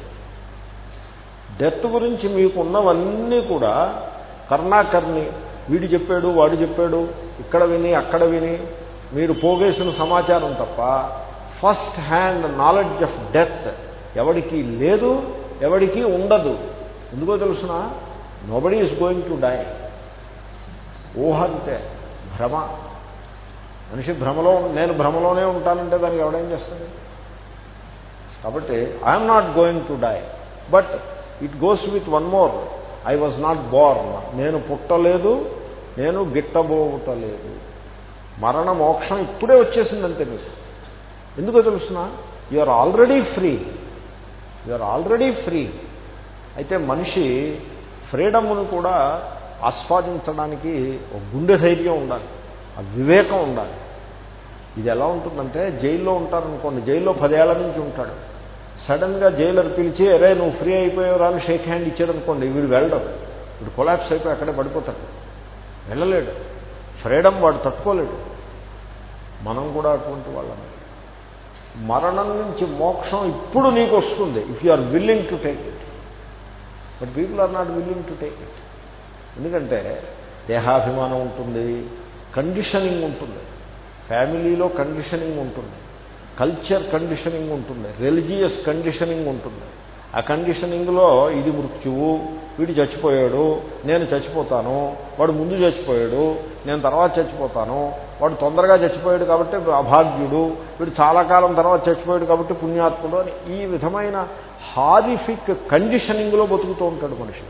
డెత్ గురించి మీకున్నవన్నీ కూడా కర్ణాకర్ణి వీడు చెప్పాడు వాడు చెప్పాడు ఇక్కడ విని అక్కడ విని మీరు పోగేసిన సమాచారం తప్ప first hand knowledge of death. ఎవడికి లేదు ఎవడికి ఉండదు. ఎందుకో తెలుసిన? Nobody is going to die ఊహ అంతే భ్రమ. మనిషి భ్రమలో నేను భ్రమలోనే ఉంటానంటే దానికి ఎవడేం చేస్తుంది కాబట్టి I'm not going to die but it goes with one more I was not born నేను పుట్టలేదు నేను గిట్టబోవుటలేదు మరణ మోక్షం ఇప్పుడే వచ్చేసిందంతే మీకు. ఎందుకో తెలుసిన you are already free you are already free అయితే మనిషి ఫ్రీడమ్ను కూడా ఆస్వాదించడానికి ఒక గుండె ధైర్యం ఉండాలి. ఆ వివేకం ఉండాలి. ఇది ఎలా ఉంటుందంటే జైల్లో ఉంటారనుకోండి జైల్లో పదేళ్ళ నుంచి ఉంటాడు. సడన్గా జైలర్ పిలిచి అరే నువ్వు ఫ్రీ అయిపోయావు షేక్ హ్యాండ్ ఇచ్చాడనుకోండి వీడు వెళ్ళడం. వీడు కొలాప్స్ అయిపోయి అక్కడే పడిపోతాడు. వెళ్ళలేడు. ఫ్రీడమ్ వాడు తట్టుకోలేడు. మనం కూడా అటువంటి వాళ్ళమే. మరణం నుంచి మోక్షం ఇప్పుడు నీకు వస్తుంది if you are willing to take it but people are not willing to take it ఎందుకంటే దేహాభిమానం ఉంటుంది కండిషనింగ్ ఉంటుంది ఫ్యామిలీలో కండిషనింగ్ ఉంటుంది కల్చర్ కండిషనింగ్ ఉంటుంది రిలీజియస్ కండిషనింగ్ ఉంటుంది. కండిషనింగ్లో ఇది మృత్యువు వీడు చచ్చిపోయాడు నేను చచ్చిపోతాను వాడు ముందు చచ్చిపోయాడు నేను తర్వాత చచ్చిపోతాను వాడు తొందరగా చచ్చిపోయాడు కాబట్టి అభాగ్యుడు వీడు చాలా కాలం తర్వాత చచ్చిపోయాడు కాబట్టి పుణ్యాత్ముడు అని ఈ విధమైన హారిఫిక్ కండిషనింగ్లో బతుకుతూ ఉంటాడు మనిషి.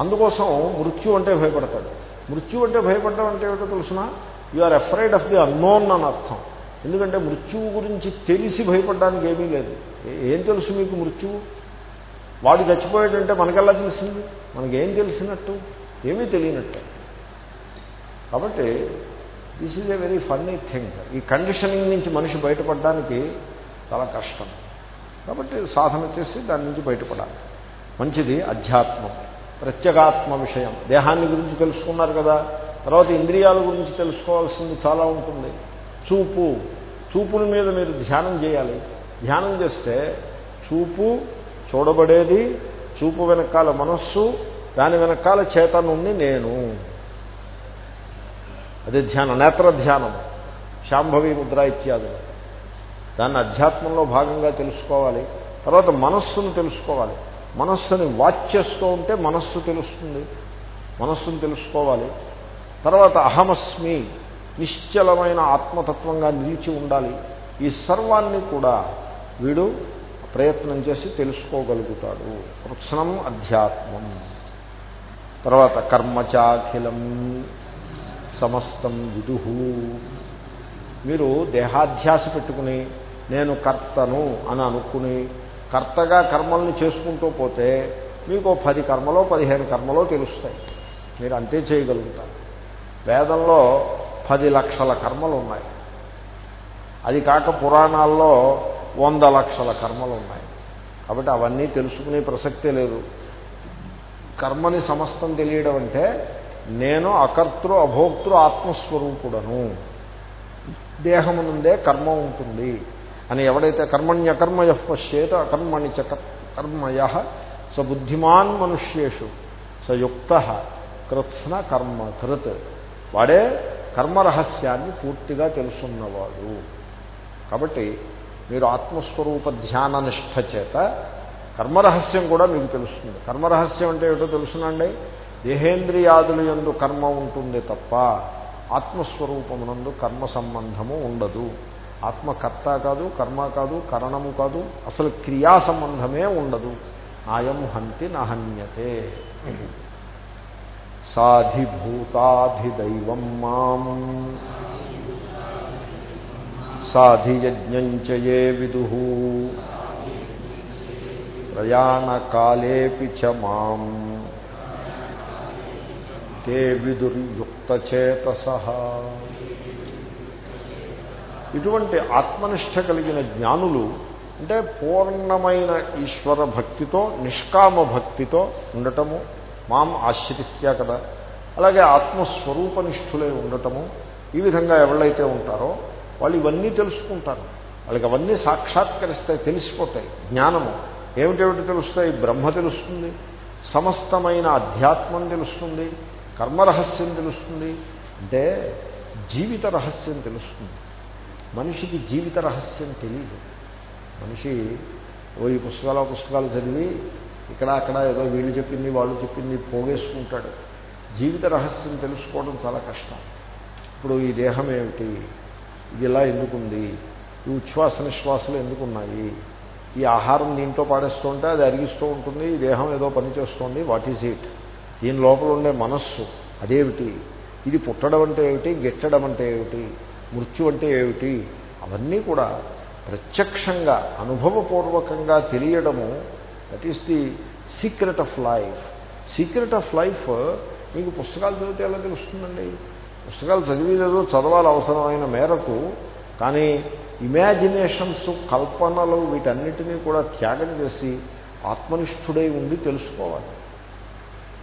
అందుకోసం మృత్యు అంటే భయపడతాడు. మృత్యు అంటే భయపడడం అంటే ఏమిటో తెలుసిన? You are afraid of the unknown అని అర్థం. ఎందుకంటే మృత్యువు గురించి తెలిసి భయపడడానికి ఏమీ లేదు. ఏం తెలుసు మీకు మృత్యువు? వాడు చచ్చిపోయాడంటే మనకెలా తెలిసింది? మనకేం తెలిసినట్టు? ఏమీ తెలియనట్టు. కాబట్టి this is a very funny thing ఈ కండిషనింగ్ నుంచి మనిషి బయటపడడానికి చాలా కష్టం. కాబట్టి సాధన చేసి దాని నుంచి బయటపడాలి. మంచిది అధ్యాత్మం. ప్రత్యేగాత్మ విషయం. దేహాన్ని గురించి తెలుసుకున్నారు కదా? తర్వాత ఇంద్రియాల గురించి తెలుసుకోవాల్సింది చాలా ఉంటుంది. చూపు. చూపుల మీద మీరు ధ్యానం చేయాలి. ధ్యానం చేస్తే చూపు చూడబడేది చూపు వెనకాల మనస్సు దాని వెనకాల చేతనుండి నేను. అదే ధ్యానం నేత్ర ధ్యానం శాంభవి ముద్ర ఇత్యాదులు. దాన్ని అధ్యాత్మంలో భాగంగా తెలుసుకోవాలి. తర్వాత మనస్సును తెలుసుకోవాలి. మనస్సుని వాచ్ చేస్తూ ఉంటే మనస్సు తెలుస్తుంది. మనస్సును తెలుసుకోవాలి. తర్వాత అహమస్మి నిశ్చలమైన ఆత్మతత్వంగా నిలిచి ఉండాలి. ఈ సర్వాన్ని కూడా వీడు ప్రయత్నం చేసి తెలుసుకోగలుగుతాడు. వృక్షణం అధ్యాత్మం. తర్వాత కర్మచాఖిలం సమస్తం విదు మీరు దేహాధ్యాస పెట్టుకుని నేను కర్తను అని అనుకుని కర్తగా కర్మల్ని చేసుకుంటూ పోతే మీకు పది కర్మలో పదిహేను కర్మలో తెలుస్తాయి. మీరు అంతే చేయగలుగుతారు. వేదంలో పది లక్షల కర్మలు ఉన్నాయి. అది కాక పురాణాల్లో వంద లక్షల కర్మలు ఉన్నాయి కాబట్టి అవన్నీ తెలుసుకునే ప్రసక్తే లేదు. కర్మని సమస్తం తెలియడం అంటే నేను అకర్తృ అభోక్తృ ఆత్మస్వరూపుడను. దేహమునుందే కర్మ ఉంటుంది. అని ఎవడైతే కర్మణ్యకర్మయ పశ్చేత అకర్మణి చ కర్మయ స బుద్ధిమాన్ మనుష్యేషు స యుక్త కృత్స్న కర్మ కృత్. వాడే కర్మరహస్యాన్ని పూర్తిగా తెలుసున్నవాడు. కాబట్టి మీరు ఆత్మస్వరూప ధ్యాన నిష్ఠ చేత కర్మరహస్యం కూడా మీకు తెలుస్తుంది. కర్మరహస్యం అంటే ఏమిటో తెలుసునండి? దేహేంద్రియాదులు ఎందు కర్మ ఉంటుంది తప్ప ఆత్మస్వరూపమునందు కర్మ సంబంధము ఉండదు. ఆత్మకర్త కాదు కర్మ కాదు కరణము కాదు అసలు క్రియా సంబంధమే ఉండదు. నాయం హంతి నహన్యతే. సాధిభూతాధిదైవం మాం. సాధియజ్ఞంచయే విదు ప్రయాణకాలేపి చ మాం తే విదుర్యుక్తచేతస ఇటువంటి ఆత్మనిష్ట కలిగిన జ్ఞానులు అంటే పూర్ణమైన ఈశ్వర భక్తితో నిష్కామ భక్తితో ఉండటము మాం ఆశ్రిత్యా కదా. అలాగే ఆత్మస్వరూపనిష్ఠులై ఉండటము ఈ విధంగా ఎవళ్ళైతే ఉంటారో వాళ్ళు ఇవన్నీ తెలుసుకుంటారు. వాళ్ళకి అవన్నీ సాక్షాత్కరిస్తాయి తెలిసిపోతాయి. జ్ఞానము. ఏమిటేమిటి తెలుస్తాయి? బ్రహ్మ తెలుస్తుంది. సమస్తమైన అధ్యాత్మం తెలుస్తుంది. కర్మరహస్యం తెలుస్తుంది. అంటే జీవిత రహస్యం తెలుస్తుంది. మనిషికి జీవిత రహస్యం తెలియదు మనిషి ఓ ఈ పుస్తకాలు పుస్తకాలు చదివి ఇక్కడ అక్కడ ఏదో వీళ్ళు చెప్పింది వాళ్ళు చెప్పింది పోగేసుకుంటాడు. జీవిత రహస్యం తెలుసుకోవడం చాలా కష్టం. ఇప్పుడు ఈ దేహం ఏమిటి? ఇది ఇలా ఎందుకుంది? ఈ ఉచ్ఛ్వాస నిశ్వాసలు ఎందుకున్నాయి? ఈ ఆహారం దీంట్లో పాడేస్తుంటే అది అరిగిస్తూ ఉంటుంది ఈ దేహం ఏదో పనిచేస్తుంది వాట్ ఈజ్ ఇట్ దీని లోపల ఉండే మనస్సు అదేమిటి? ఇది పుట్టడం అంటే ఏమిటి? గిట్టడం అంటే ఏమిటి? మృత్యు అంటే ఏమిటి? అవన్నీ కూడా ప్రత్యక్షంగా అనుభవపూర్వకంగా తెలియడము that is the secret of life secret of life మీకు పుస్తకాలు చదివితే ఎలా తెలుస్తుందండి? పుస్తకాలు చదివేదో చదవాలి అవసరమైన మేరకు కానీ ఇమాజినేషన్స్ కల్పనలు వీటన్నిటినీ కూడా త్యాగం చేసి ఆత్మనిష్ఠుడై ఉండి తెలుసుకోవాలి.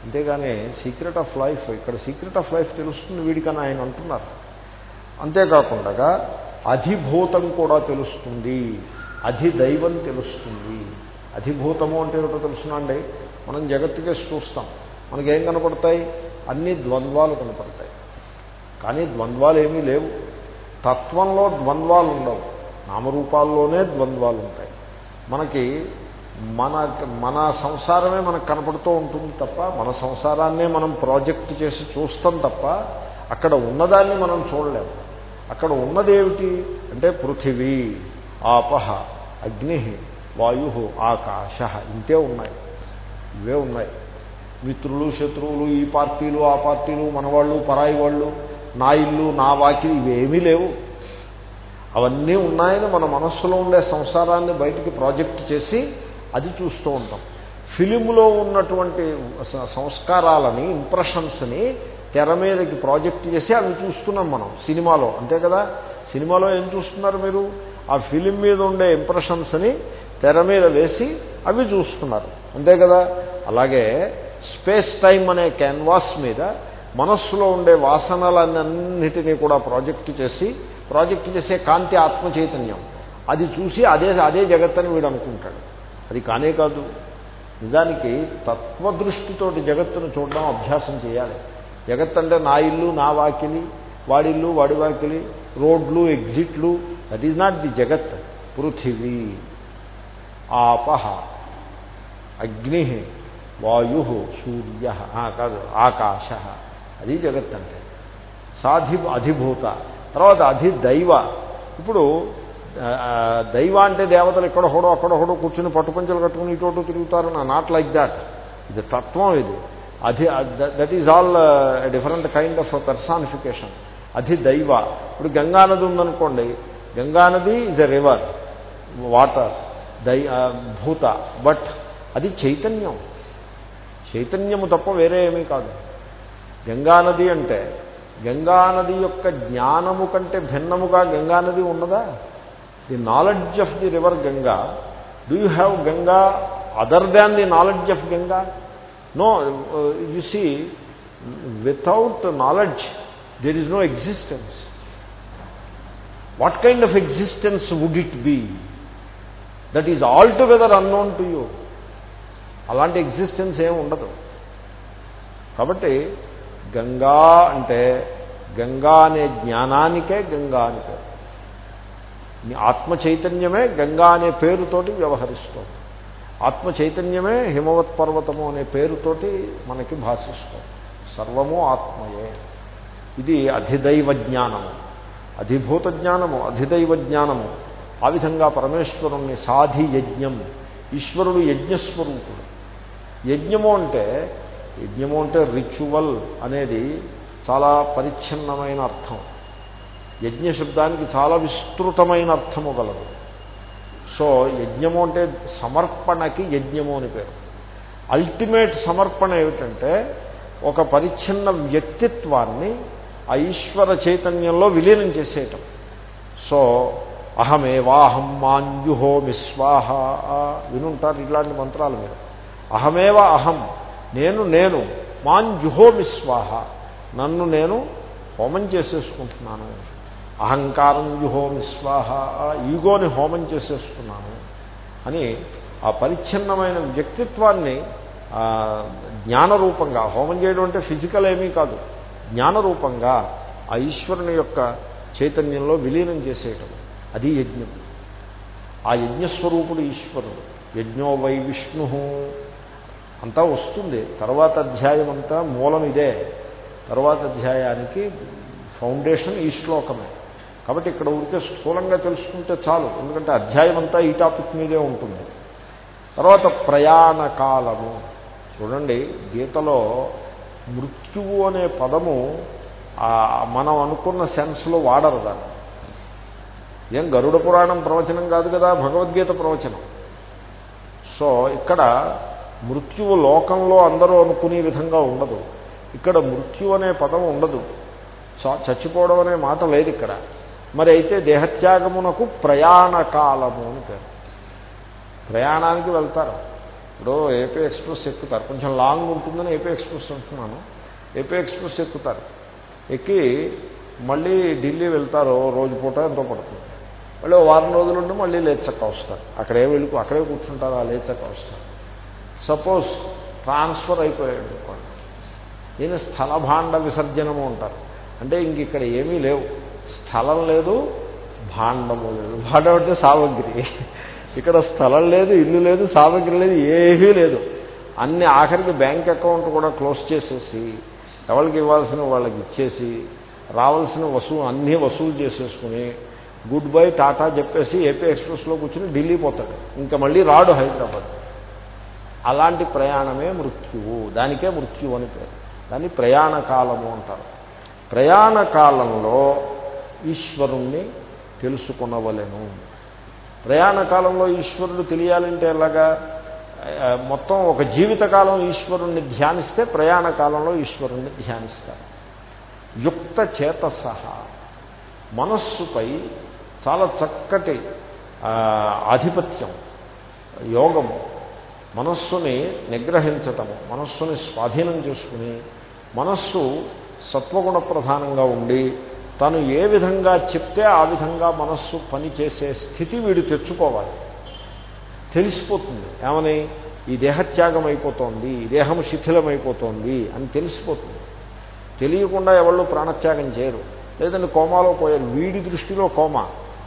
అంతేగాని సీక్రెట్ ఆఫ్ లైఫ్ ఇక్కడ సీక్రెట్ ఆఫ్ లైఫ్ తెలుస్తుంది వీడికని ఆయన అంటున్నారు. అంతేకాకుండా అధిభూతం కూడా తెలుస్తుంది. అధిదైవం తెలుస్తుంది. అధిభూతము అంటే ఏమిటో తెలుసునండి? మనం జగత్తుకే చూస్తాం. మనకేం కనపడతాయి? అన్ని ద్వంద్వాలు కనపడతాయి. కానీ ద్వంద్వాలు ఏమీ లేవు. తత్వంలో ద్వంద్వాలు ఉండవు నామరూపాల్లోనే ద్వంద్వాలు ఉంటాయి మనకి మన మన సంసారమే మనకు కనపడుతూ ఉంటుంది తప్ప మన సంసారాన్నే మనం ప్రాజెక్ట్ చేసి చూస్తాం తప్ప అక్కడ ఉన్నదాన్ని మనం చూడలేము. అక్కడ ఉన్నదేమిటి అంటే పృథివీ ఆపహ అగ్ని వాయు ఆకాశ ఇంతే ఉన్నాయి. ఇవే ఉన్నాయి. మిత్రులు శత్రువులు ఈ పార్టీలు ఆ పార్టీలు మనవాళ్ళు పరాయి వాళ్ళు నా ఇల్లు నా వాకి ఇవేమీ లేవు. అవన్నీ ఉన్నాయని మన మనస్సులో ఉండే సంసారాన్ని బయటికి ప్రాజెక్ట్ చేసి అది చూస్తూ ఉంటాం. ఫిలింలో ఉన్నటువంటి సంస్కారాలని ఇంప్రెషన్స్ని తెర మీదకి ప్రాజెక్ట్ చేసి అవి చూస్తున్నాం మనం సినిమాలో. అంతే కదా? సినిమాలో ఏం చూస్తున్నారు మీరు? ఆ ఫిలిం మీద ఉండే ఇంప్రెషన్స్ని తెర మీద వేసి అవి చూస్తున్నారు. అంతే కదా? అలాగే స్పేస్ టైం అనే క్యాన్వాస్ మీద మనస్సులో ఉండే వాసనలన్నిటినీ కూడా ప్రాజెక్ట్ చేసి ప్రాజెక్ట్ చేసే కాంతి ఆత్మ చైతన్యం అది చూసి అదే అదే జగత్తని వీడు అనుకుంటాడు. అది కానే కాదు. నిజానికి తత్వదృష్టితోటి జగత్తును చూడడం అభ్యాసం చేయాలి. జగత్ అంటే నా ఇల్లు నా వాకిలి వాడిల్లు వాడి వాకిలి రోడ్లు ఎగ్జిట్లు. దట్ ఈజ్ నాట్ ది జగత్. పృథివీ. ఆపహ అగ్ని. వాయు. సూర్య. కాదు ఆకాశ. అది జగత్ అంటే. సాధి అధిభూత. తర్వాత అధిదైవ ఇప్పుడు దైవ అంటే దేవతలు ఇక్కడొకడో అక్కడొకడో కూర్చుని పట్టుపంచలు కట్టుకుని ఇటు తిరుగుతారు నాట్ లైక్ దాట్ ఇది తత్వం ఇది. అధి that is all different kind of personification అధి దైవ. ఇప్పుడు గంగానది ఉందనుకోండి. గంగానది ఇస్ ఎ రివర్ వాటర్ దై భూత. బట్ అది చైతన్యం. చైతన్యము తప్ప వేరే ఏమీ కాదు. గంగానది అంటే గంగానది యొక్క జ్ఞానము కంటే భిన్నముగా గంగానది ఉన్నదా? The knowledge of the river Ganga do you have Ganga other than the knowledge of Ganga no you see without knowledge there is no existence what kind of existence would it be that is all together unknown to you అలాంటి existence ఏమి ఉండదు. కాబట్టి గంగా అంటే గంగా అనే జ్ఞానానికే గంగా అని పేరు. ఆత్మ చైతన్యమే గంగా అనే పేరుతోటి వ్యవహరిస్తోంది. ఆత్మ చైతన్యమే హిమవత్ పర్వతము అనే పేరుతోటి మనకి భాషిస్తుంది. సర్వము ఆత్మయే. ఇది అధిదైవ జ్ఞానము. అధిభూత జ్ఞానము అధిదైవ జ్ఞానము. ఆ విధంగా పరమేశ్వరుణ్ణి సాధి యజ్ఞం ఈశ్వరుడు యజ్ఞస్వరూపుడు. యజ్ఞము అంటే యజ్ఞము అంటే రిచువల్ అనేది చాలా పరిచ్ఛిన్నమైన అర్థం. యజ్ఞ శబ్దానికి చాలా విస్తృతమైన అర్థము గలదు. సో యజ్ఞము అంటే సమర్పణకి యజ్ఞము అని పేరు. అల్టిమేట్ సమర్పణ ఏమిటంటే ఒక పరిచ్ఛిన్న వ్యక్తిత్వాన్ని ఆ ఈశ్వర చైతన్యంలో విలీనం చేసేయటం. సో అహమేవాహం మాంజుహో స్వాహ వినుంటారు ఇలాంటి మంత్రాలు మీరు. అహమేవ అహం. నేను నేను మాంజుహోమి స్వాహ నన్ను నేను హోమం చేసేసుకుంటున్నాను. అహంకారం జుహోమి స్వాహ ఈగోని హోమం చేసేస్తున్నాను అని ఆ పరిచ్ఛిన్నమైన వ్యక్తిత్వాన్ని జ్ఞానరూపంగా హోమం చేయడం అంటే ఫిజికల్ ఏమీ కాదు. జ్ఞానరూపంగా ఆ ఈశ్వరుని యొక్క చైతన్యంలో విలీనం చేసేయటం. అది యజ్ఞం. ఆ యజ్ఞస్వరూపుడు ఈశ్వరుడు. యజ్ఞో వై విష్ణు అంతా వస్తుంది. తర్వాత అధ్యాయం అంతా మూలం ఇదే. తర్వాత అధ్యాయానికి ఫౌండేషన్ ఈ శ్లోకమే. కాబట్టి ఇక్కడ ఊరికే స్థూలంగా తెలుసుకుంటే చాలు. ఎందుకంటే అధ్యాయం అంతా ఈ టాపిక్ మీదే ఉంటుంది. తర్వాత ప్రయాణ కాలము. చూడండి గీతలో మృత్యువు అనే పదము మనం అనుకున్న సెన్స్లో వాడరు దాన్ని. ఏం గరుడ పురాణం ప్రవచనం కాదు కదా? భగవద్గీత ప్రవచనం. సో ఇక్కడ మృత్యువు లోకంలో అందరూ అనుకునే విధంగా ఉండదు. ఇక్కడ మృత్యు అనే పదం ఉండదు. చచ్చిపోవడం అనే మాట లేదు ఇక్కడ. మరి అయితే దేహత్యాగమునకు ప్రయాణ కాలము అని పేరు. ప్రయాణానికి వెళ్తారు. ఇప్పుడు ఏపీ ఎక్స్ప్రెస్ ఎక్కుతారు. కొంచెం లాంగ్ ఉంటుందని ఏపీ ఎక్స్ప్రెస్ అంటున్నాను. ఏపీ ఎక్స్ప్రెస్ ఎక్కుతారు. ఎక్కి మళ్ళీ ఢిల్లీ వెళ్తారు. రోజు పూట ఎంతో పడుతుంది. మళ్ళీ వారం రోజులుండి మళ్ళీ లేచక్క వస్తారు. అక్కడే వెళ్ళి అక్కడే కూర్చుంటారు. ఆ లేచక్క వస్తారు. సపోజ్ ట్రాన్స్ఫర్ అయిపోయాడు అనుకోండి. దీన్ని స్థలభాండ విసర్జనము అంటారు. అంటే ఇంక ఇక్కడ ఏమీ లేవు. స్థలం లేదు భాండము లేదు. భాండం అంటే సామగ్రి. ఇక్కడ స్థలం లేదు ఇల్లు లేదు సామగ్రి లేదు ఏమీ లేదు. అన్ని ఆఖరికి బ్యాంక్ అకౌంట్ కూడా క్లోజ్ చేసేసి ఎవరికి ఇవ్వాల్సిన వాళ్ళకి ఇచ్చేసి రావాల్సిన వసూలు అన్నీ వసూలు చేసేసుకుని గుడ్ బై టాటా చెప్పేసి ఏపీ ఎక్స్ప్రెస్లో కూర్చుని ఢిల్లీ పోతాడు. ఇంకా మళ్ళీ రాడు హైదరాబాద్. అలాంటి ప్రయాణమే మృత్యువు. దానికే మృత్యువు అని పేరు. దాన్ని ప్రయాణ కాలము అంటారు. ప్రయాణ కాలంలో ఈశ్వరుణ్ణి తెలుసుకునవలెను. ప్రయాణ కాలంలో ఈశ్వరుడు తెలియాలంటే ఎలాగా? మొత్తం ఒక జీవితకాలం ఈశ్వరుణ్ణి ధ్యానిస్తే ప్రయాణ కాలంలో ఈశ్వరుణ్ణి ధ్యానిస్తారు. యుక్త చేత సహా మనస్సుపై చాలా చక్కటి ఆధిపత్యం యోగము. మనస్సుని నిగ్రహించటము మనస్సుని స్వాధీనం చేసుకుని మనస్సు సత్వగుణ ప్రధానంగా ఉండి తను ఏ విధంగా చెప్తే ఆ విధంగా మనస్సు పనిచేసే స్థితి వీడు తెచ్చుకోవాలి. తెలిసిపోతుంది. ఏమని? ఈ దేహత్యాగం అయిపోతోంది ఈ దేహం శిథిలమైపోతోంది అని తెలిసిపోతుంది. తెలియకుండా ఎవళ్ళు ప్రాణత్యాగం చేయరు. లేదంటే కోమాలో పోయారు వీడి దృష్టిలో కోమ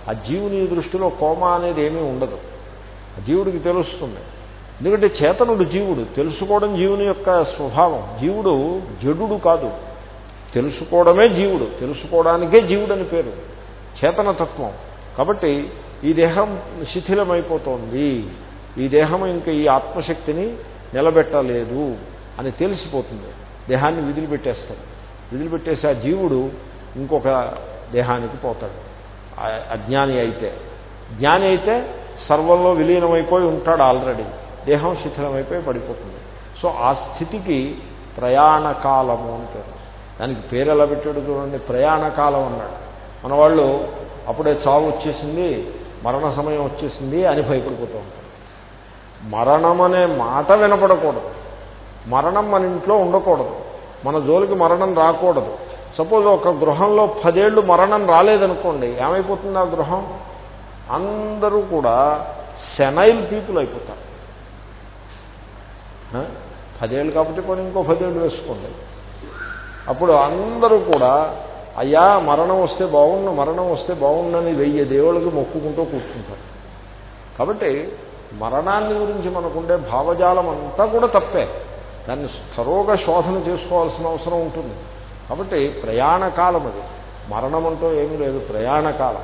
ఆ జీవుని దృష్టిలో కోమ అనేది ఏమీ ఉండదు. జీవుడికి తెలుస్తుంది. ఎందుకంటే చేతనుడు జీవుడు. తెలుసుకోవడం జీవుని యొక్క స్వభావం. జీవుడు జడుడు కాదు. తెలుసుకోవడమే జీవుడు. తెలుసుకోవడానికే జీవుడు అని పేరు. చేతనతత్వం. కాబట్టి ఈ దేహం శిథిలమైపోతోంది. ఈ దేహం ఇంకా ఈ ఆత్మశక్తిని నిలబెట్టలేదు అని తెలిసిపోతుంది. దేహాన్ని విదిలిపెట్టేస్తాడు. విదిలిపెట్టేసి ఆ జీవుడు ఇంకొక దేహానికి పోతాడు. అజ్ఞాని అయితే. జ్ఞాని అయితే సర్వంలో విలీనమైపోయి ఉంటాడు ఆల్రెడీ. దేహం శిథిలమైపోయి పడిపోతుంది. సో ఆ స్థితికి ప్రయాణ కాలము అని పేరు. దానికి పేరు ఎలా పెట్టాడు చూడండి. ప్రయాణ కాలం అన్నాడు. మన వాళ్ళు అప్పుడే చావు వచ్చేసింది మరణ సమయం వచ్చేసింది అని భయపడిపోతూ ఉంటారు. మరణం అనే మాట వినపడకూడదు. మరణం మన ఇంట్లో ఉండకూడదు. మన జోలికి మరణం రాకూడదు. సపోజ్ ఒక గృహంలో పదేళ్ళు మరణం రాలేదనుకోండి ఏమైపోతుంది ఆ గృహం? అందరూ కూడా సెనైల్ పీపుల్ అయిపోతారు. పదేళ్ళు కాబట్టి కొన్ని ఇంకో పదేళ్ళు వేసుకోండి. అప్పుడు అందరూ కూడా అయ్యా మరణం వస్తే బాగుండు మరణం వస్తే బాగుండని వెయ్యి దేవుళ్ళకి మొక్కుకుంటూ కూర్చుంటారు. కాబట్టి మరణాన్ని గురించి మనకుండే భావజాలం అంతా కూడా తప్పే. దాన్ని స్థరోగా శోధన చేసుకోవాల్సిన అవసరం ఉంటుంది. కాబట్టి ప్రయాణ కాలం అది. మరణం అంటూ ఏమీ లేదు ప్రయాణకాలం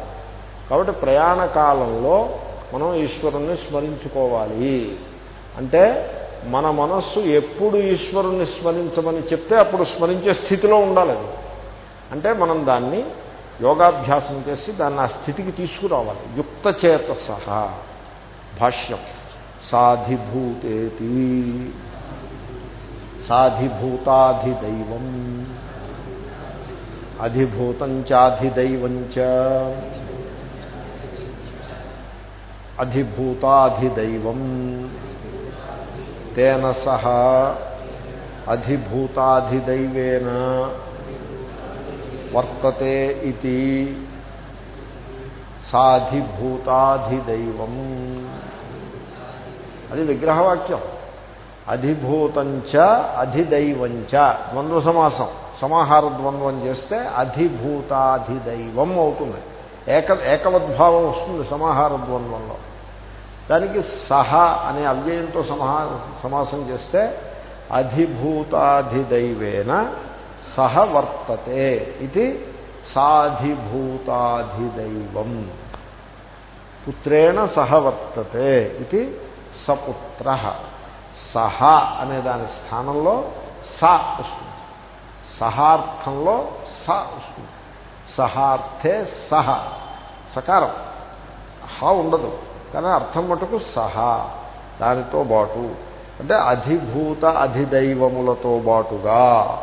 కాబట్టి ప్రయాణ కాలంలో మనం ఈశ్వరుణ్ణి స్మరించుకోవాలి. అంటే మన మనస్సు ఎప్పుడు ఈశ్వరుణ్ణి స్మరించమని చెప్తే అప్పుడు స్మరించే స్థితిలో ఉండాలి అంటే మనం దాన్ని యోగాభ్యాసం చేసి దాన్ని ఆ స్థితికి తీసుకురావాలి. యుక్తచేత సహా భాష్యం. సాధిభూతేతి. సాధిభూతాధిదైవం. అధిభూతం చాధిదైవం చ అధిభూతాధిదైవం. తేన సహ అధిభూతాధిదైవేన వర్తతే ఇది సాధిభూతాధిదైవం. అది విగ్రహవాక్యం. అధిభూతంచ అధిదైవంచ ద్వంద్వ సమాసం సమాహార ద్వంద్వం చేస్తే అధిభూతాధిదైవం అవుతుంది. ఏక ఏకవద్భావం వస్తుంది సమాహార ద్వంద్వంలో దానికి సహ అనే అవ్యయంతో సమహా సమాసం చేస్తే అధిభూతాధిదైవేన సహ వర్తతే ఇది సాధిభూతాధిదైవం. పుత్రేణ సహ వర్తతే ఇది సపుత్ర. సహ అనే దాని స్థానంలో స వస్తుంది. సహార్థంలో స వస్తుంది. సహార్థే సహ. సకారం. హ ఉండదు. కానీ అర్థం మటుకు సహా దానితో బాటు. అంటే అధిభూత అధిదైవములతో బాటుగా.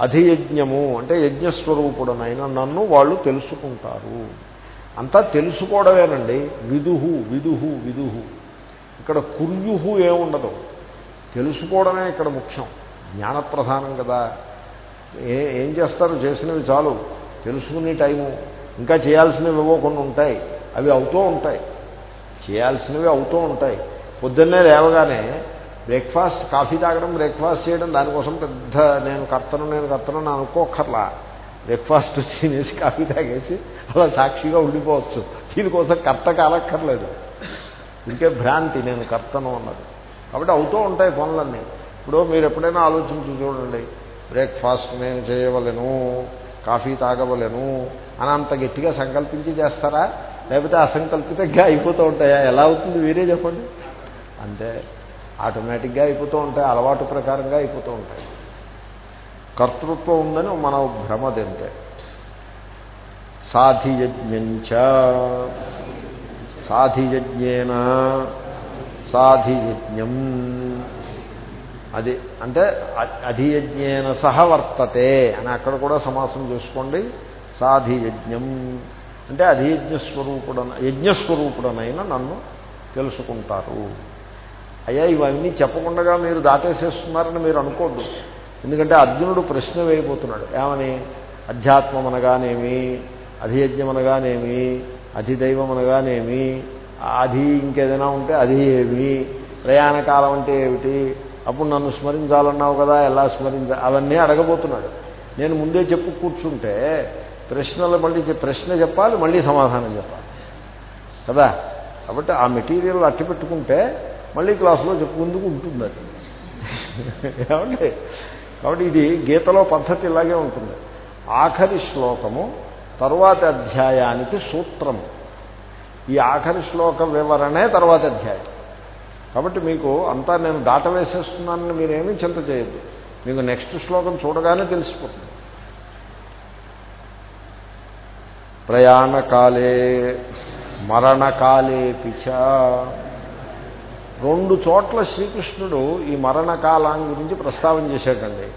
అధియజ్ఞము అంటే యజ్ఞస్వరూపుడనైన నన్ను వాళ్ళు తెలుసుకుంటారు. అంతా తెలుసుకోవడమేనండి. విదుహు విదుహు విదుహు. ఇక్కడ కుర్యుహు ఏముండదు. తెలుసుకోవడమే ఇక్కడ ముఖ్యం. జ్ఞానప్రధానం కదా. ఏ ఏం చేస్తారు? చేసినవి చాలు. తెలుసుకునే టైము. ఇంకా చేయాల్సినవి ఇవ్వకుండా ఉంటాయి. అవి అవుతూ ఉంటాయి. చేయాల్సినవి అవుతూ ఉంటాయి. పొద్దున్నే లేవగానే బ్రేక్ఫాస్ట్ కాఫీ తాగడం బ్రేక్ఫాస్ట్ చేయడం దానికోసం పెద్ద నేను కర్తను నేను కర్తను అని అనుకోకర్లా బ్రేక్ఫాస్ట్ తినేసి కాఫీ తాగేసి అలా సాక్షిగా ఉండిపోవచ్చు. దీనికోసం కర్త కాలక్కర్లేదు ఇంకే భ్రాంతి నేను కర్తను అన్నది. కాబట్టి అవుతూ ఉంటాయి పనులన్నీ. ఇప్పుడు మీరు ఎప్పుడైనా ఆలోచించి చూడండి. బ్రేక్ఫాస్ట్ నేను చేయవలను కాఫీ తాగవలను అని అంత గట్టిగా సంకల్పించి చేస్తారా? లేకపోతే అసంకల్పితంగా అయిపోతూ ఉంటాయా? ఎలా అవుతుంది మీరే చెప్పండి. అంటే ఆటోమేటిక్గా అయిపోతూ ఉంటాయి అలవాటు ప్రకారంగా అయిపోతూ ఉంటాయి. కర్తృత్వం ఉందని మన భ్రమదంతే సాధియజ్ఞంచ. సాధియజ్ఞేన. సాధియజ్ఞం. అది అంటే అధియజ్ఞేన సహ వర్తతే అని అక్కడ కూడా సమాసం చేసుకోండి. సాధియజ్ఞం. అంటే అధియజ్ఞస్వరూపుడన యజ్ఞస్వరూపుడనైనా నన్ను తెలుసుకుంటారు. అయ్యా ఇవన్నీ చెప్పకుండా మీరు దాటేసేస్తున్నారని మీరు అనుకోద్దు. ఎందుకంటే అర్జునుడు ప్రశ్న వేయబోతున్నాడు ఏమని? అధ్యాత్మం అనగానేమి అధియజ్ఞం అనగానేమి అధిదైవం అనగానేమి అది ఇంకేదైనా ఉంటే అది ఏమి? ప్రయాణకాలం అంటే ఏమిటి? అప్పుడు నన్ను స్మరించాలన్నావు కదా ఎలా స్మరించ అవన్నీ అడగబోతున్నాడు. నేను ముందే చెప్పు కూర్చుంటే ప్రశ్నలు మళ్ళీ ప్రశ్న చెప్పాలి మళ్ళీ సమాధానం చెప్పాలి. కదా? కాబట్టి ఆ మెటీరియల్ అట్టి పెట్టుకుంటే మళ్ళీ క్లాసులో చెప్పుకుందుకు ఉంటుంది అది. ఏమండి? కాబట్టి ఇది గీతలో పద్ధతి ఇలాగే ఉంటుంది. ఆఖరి శ్లోకము తరువాత అధ్యాయానికి సూత్రము. ఈ ఆఖరి శ్లోక వివరణే తర్వాత అధ్యాయం. కాబట్టి మీకు అంతా నేను దాటవేసేస్తున్నానని మీరేమీ చింత చేయొద్దు. మీకు నెక్స్ట్ శ్లోకం చూడగానే తెలిసిపోతుంది. ప్రయాణకాలే మరణకాలే పిచ రెండు చోట్ల శ్రీకృష్ణుడు ఈ మరణకాలం గురించి ప్రస్తావన చేశాడండి.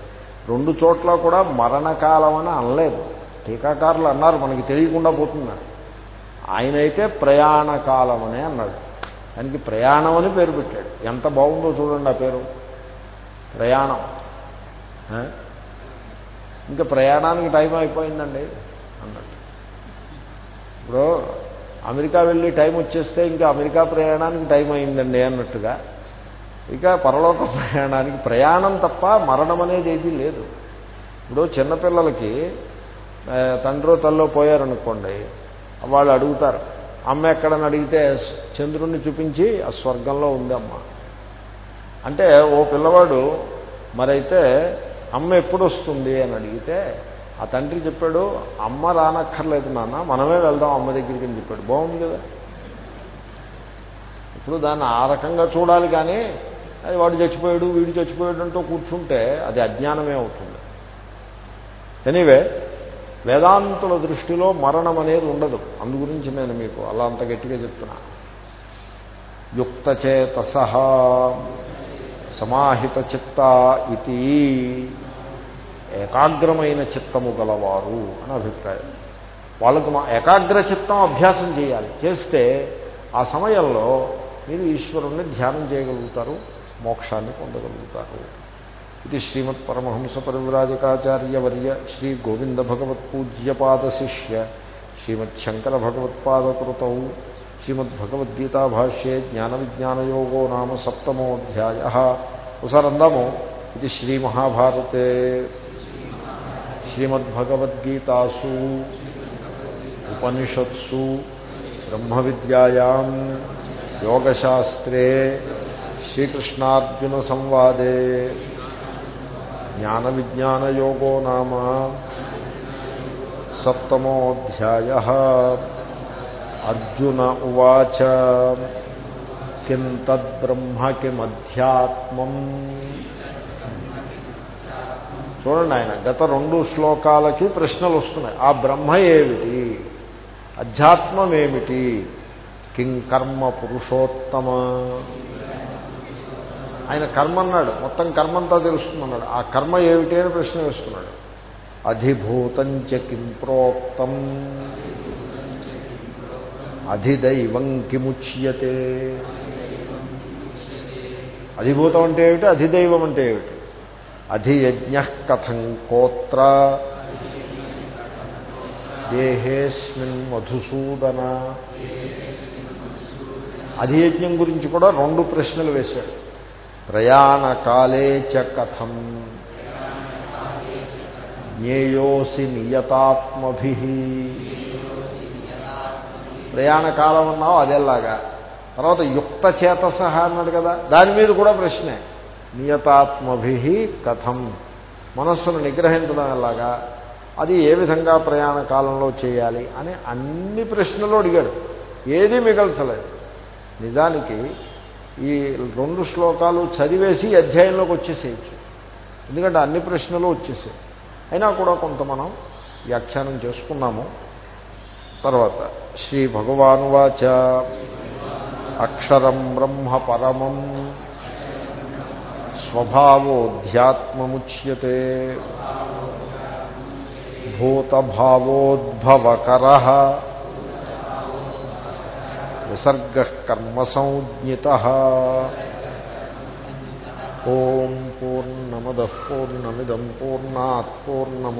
రెండు చోట్ల కూడా మరణకాలం అని అనలేదు. టీకాకారులు అన్నారు మనకి తెలియకుండా పోతున్నారు ఆయన అయితే ప్రయాణకాలం అనే అన్నాడు. దానికి ప్రయాణం అని పేరు పెట్టాడు. ఎంత బాగుందో చూడండి ఆ పేరు. ప్రయాణం. ఇంకా ప్రయాణానికి టైం అయిపోయిందండి అన్నట్టు ఇప్పుడు అమెరికా వెళ్ళి టైం వచ్చేస్తే ఇంకా అమెరికా ప్రయాణానికి టైం అయిందండి అన్నట్టుగా. ఇక పరలోక ప్రయాణానికి ప్రయాణం తప్ప మరణం అనేది ఏదీ లేదు. ఇప్పుడు చిన్నపిల్లలకి తండ్రో తల్లో పోయారనుకోండి వాళ్ళు అడుగుతారు అమ్మ ఎక్కడని అడిగితే చంద్రుణ్ణి చూపించి ఆ స్వర్గంలో ఉంది అమ్మ అంటే ఓ పిల్లవాడు మరైతే అమ్మ ఎప్పుడు వస్తుంది? అని అడిగితే ఆ తండ్రి చెప్పాడు అమ్మ రానక్కర్లేదు నాన్న మనమే వెళ్దాం అమ్మ దగ్గరికి అని చెప్పాడు. బాగుంది కదా? ఇప్పుడు దాన్ని ఆ రకంగా చూడాలి కానీ అది వాడు చచ్చిపోయాడు వీడు చచ్చిపోయాడు అంటూ కూర్చుంటే అది అజ్ఞానమే అవుతుంది. ఎనీవే వేదాంతుల దృష్టిలో మరణం అనేది ఉండదు. అందు గురించి నేను మీకు అలా అంత గట్టిగా చెప్తున్నా. యుక్తచేతస సమాహిత చిత్త ఇది ఏకాగ్రమైన చిత్తము గలవారు అని అభిప్రాయం. వాళ్ళకు మా ఏకాగ్ర చిత్తం అభ్యాసం చేయాలి. చేస్తే ఆ సమయంలో మీరు ఈశ్వరుణ్ణి ధ్యానం చేయగలుగుతారు మోక్షాన్ని పొందగలుగుతారు. ఇది శ్రీమత్ పరమహంస పరివ్రాజకాచార్యవర్య శ్రీ గోవింద భగవత్పూజ్యపాద శిష్య శ్రీమచ్చంకర శంకర భగవత్పాదకృతౌ శ్రీమద్భగవద్గీతా భాష్యే జ్ఞాన విజ్ఞానయోగో నామ సప్తమోధ్యాయ. ఒకసారి అందాము ఇది శ్రీమహాభారతే श्रीमद्भगवद्गीतासु उपनिषत्सु ब्रह्मविद्यायाम् योगशास्त्रे श्रीकृष्णार्जुनसंवादे ज्ञानविज्ञानयोगो नाम सप्तमोऽध्यायः। अर्जुन उवाच किं तद्ब्रह्म किमध्यात्मम्? చూడండి ఆయన గత రెండు శ్లోకాలకి ప్రశ్నలు వస్తున్నాయి. ఆ బ్రహ్మ ఏమిటి? అధ్యాత్మం ఏమిటి కిం కర్మ పురుషోత్తమ? ఆయన కర్మ అన్నాడు మొత్తం కర్మంతా తెలుస్తుందన్నాడు. ఆ కర్మ ఏమిటి అని ప్రశ్న వేస్తున్నాడు. అధిభూతం కిం ప్రోక్తం? అధిదైవం కిముచ్యతే? అధిభూతం అంటే ఏమిటి? అధిదైవం అంటే ఏమిటి? అధియజ్ఞ కథం కోత్ర. దేహేస్మిన్ మధుసూదన. అధియజ్ఞం గురించి కూడా రెండు ప్రశ్నలు వేశాడు. ప్రయాణకాలే చ కథం. జ్ఞేయోసి నియతాత్మభి. ప్రయాణకాలం అన్నావు అదేలాగా. తర్వాత యుక్త సహా అన్నాడు కదా దాని మీద కూడా ప్రశ్నే. నియతాత్మభి కథం. మనస్సును నిగ్రహించడం ఎలాగా? అది ఏ విధంగా ప్రయాణ కాలంలో చేయాలి అని అన్ని ప్రశ్నలు అడిగాడు. ఏదీ మిగల్చలేదు. నిజానికి ఈ రెండు శ్లోకాలు చదివేసి అధ్యాయంలోకి వచ్చేసేయచ్చు. ఎందుకంటే అన్ని ప్రశ్నలు వచ్చేసాయి. అయినా కూడా కొంత మనం వ్యాఖ్యానం చేసుకున్నాము. తర్వాత శ్రీ భగవానువాచ అక్షరం బ్రహ్మ పరమం స్వభావోధ్యాత్మముచ్యతే భూతభావోద్భవకర విసర్గ కర్మ సంజ్ఞిత ఓం పూర్ణమద పూర్ణమిదం పూర్ణాత్ పూర్ణము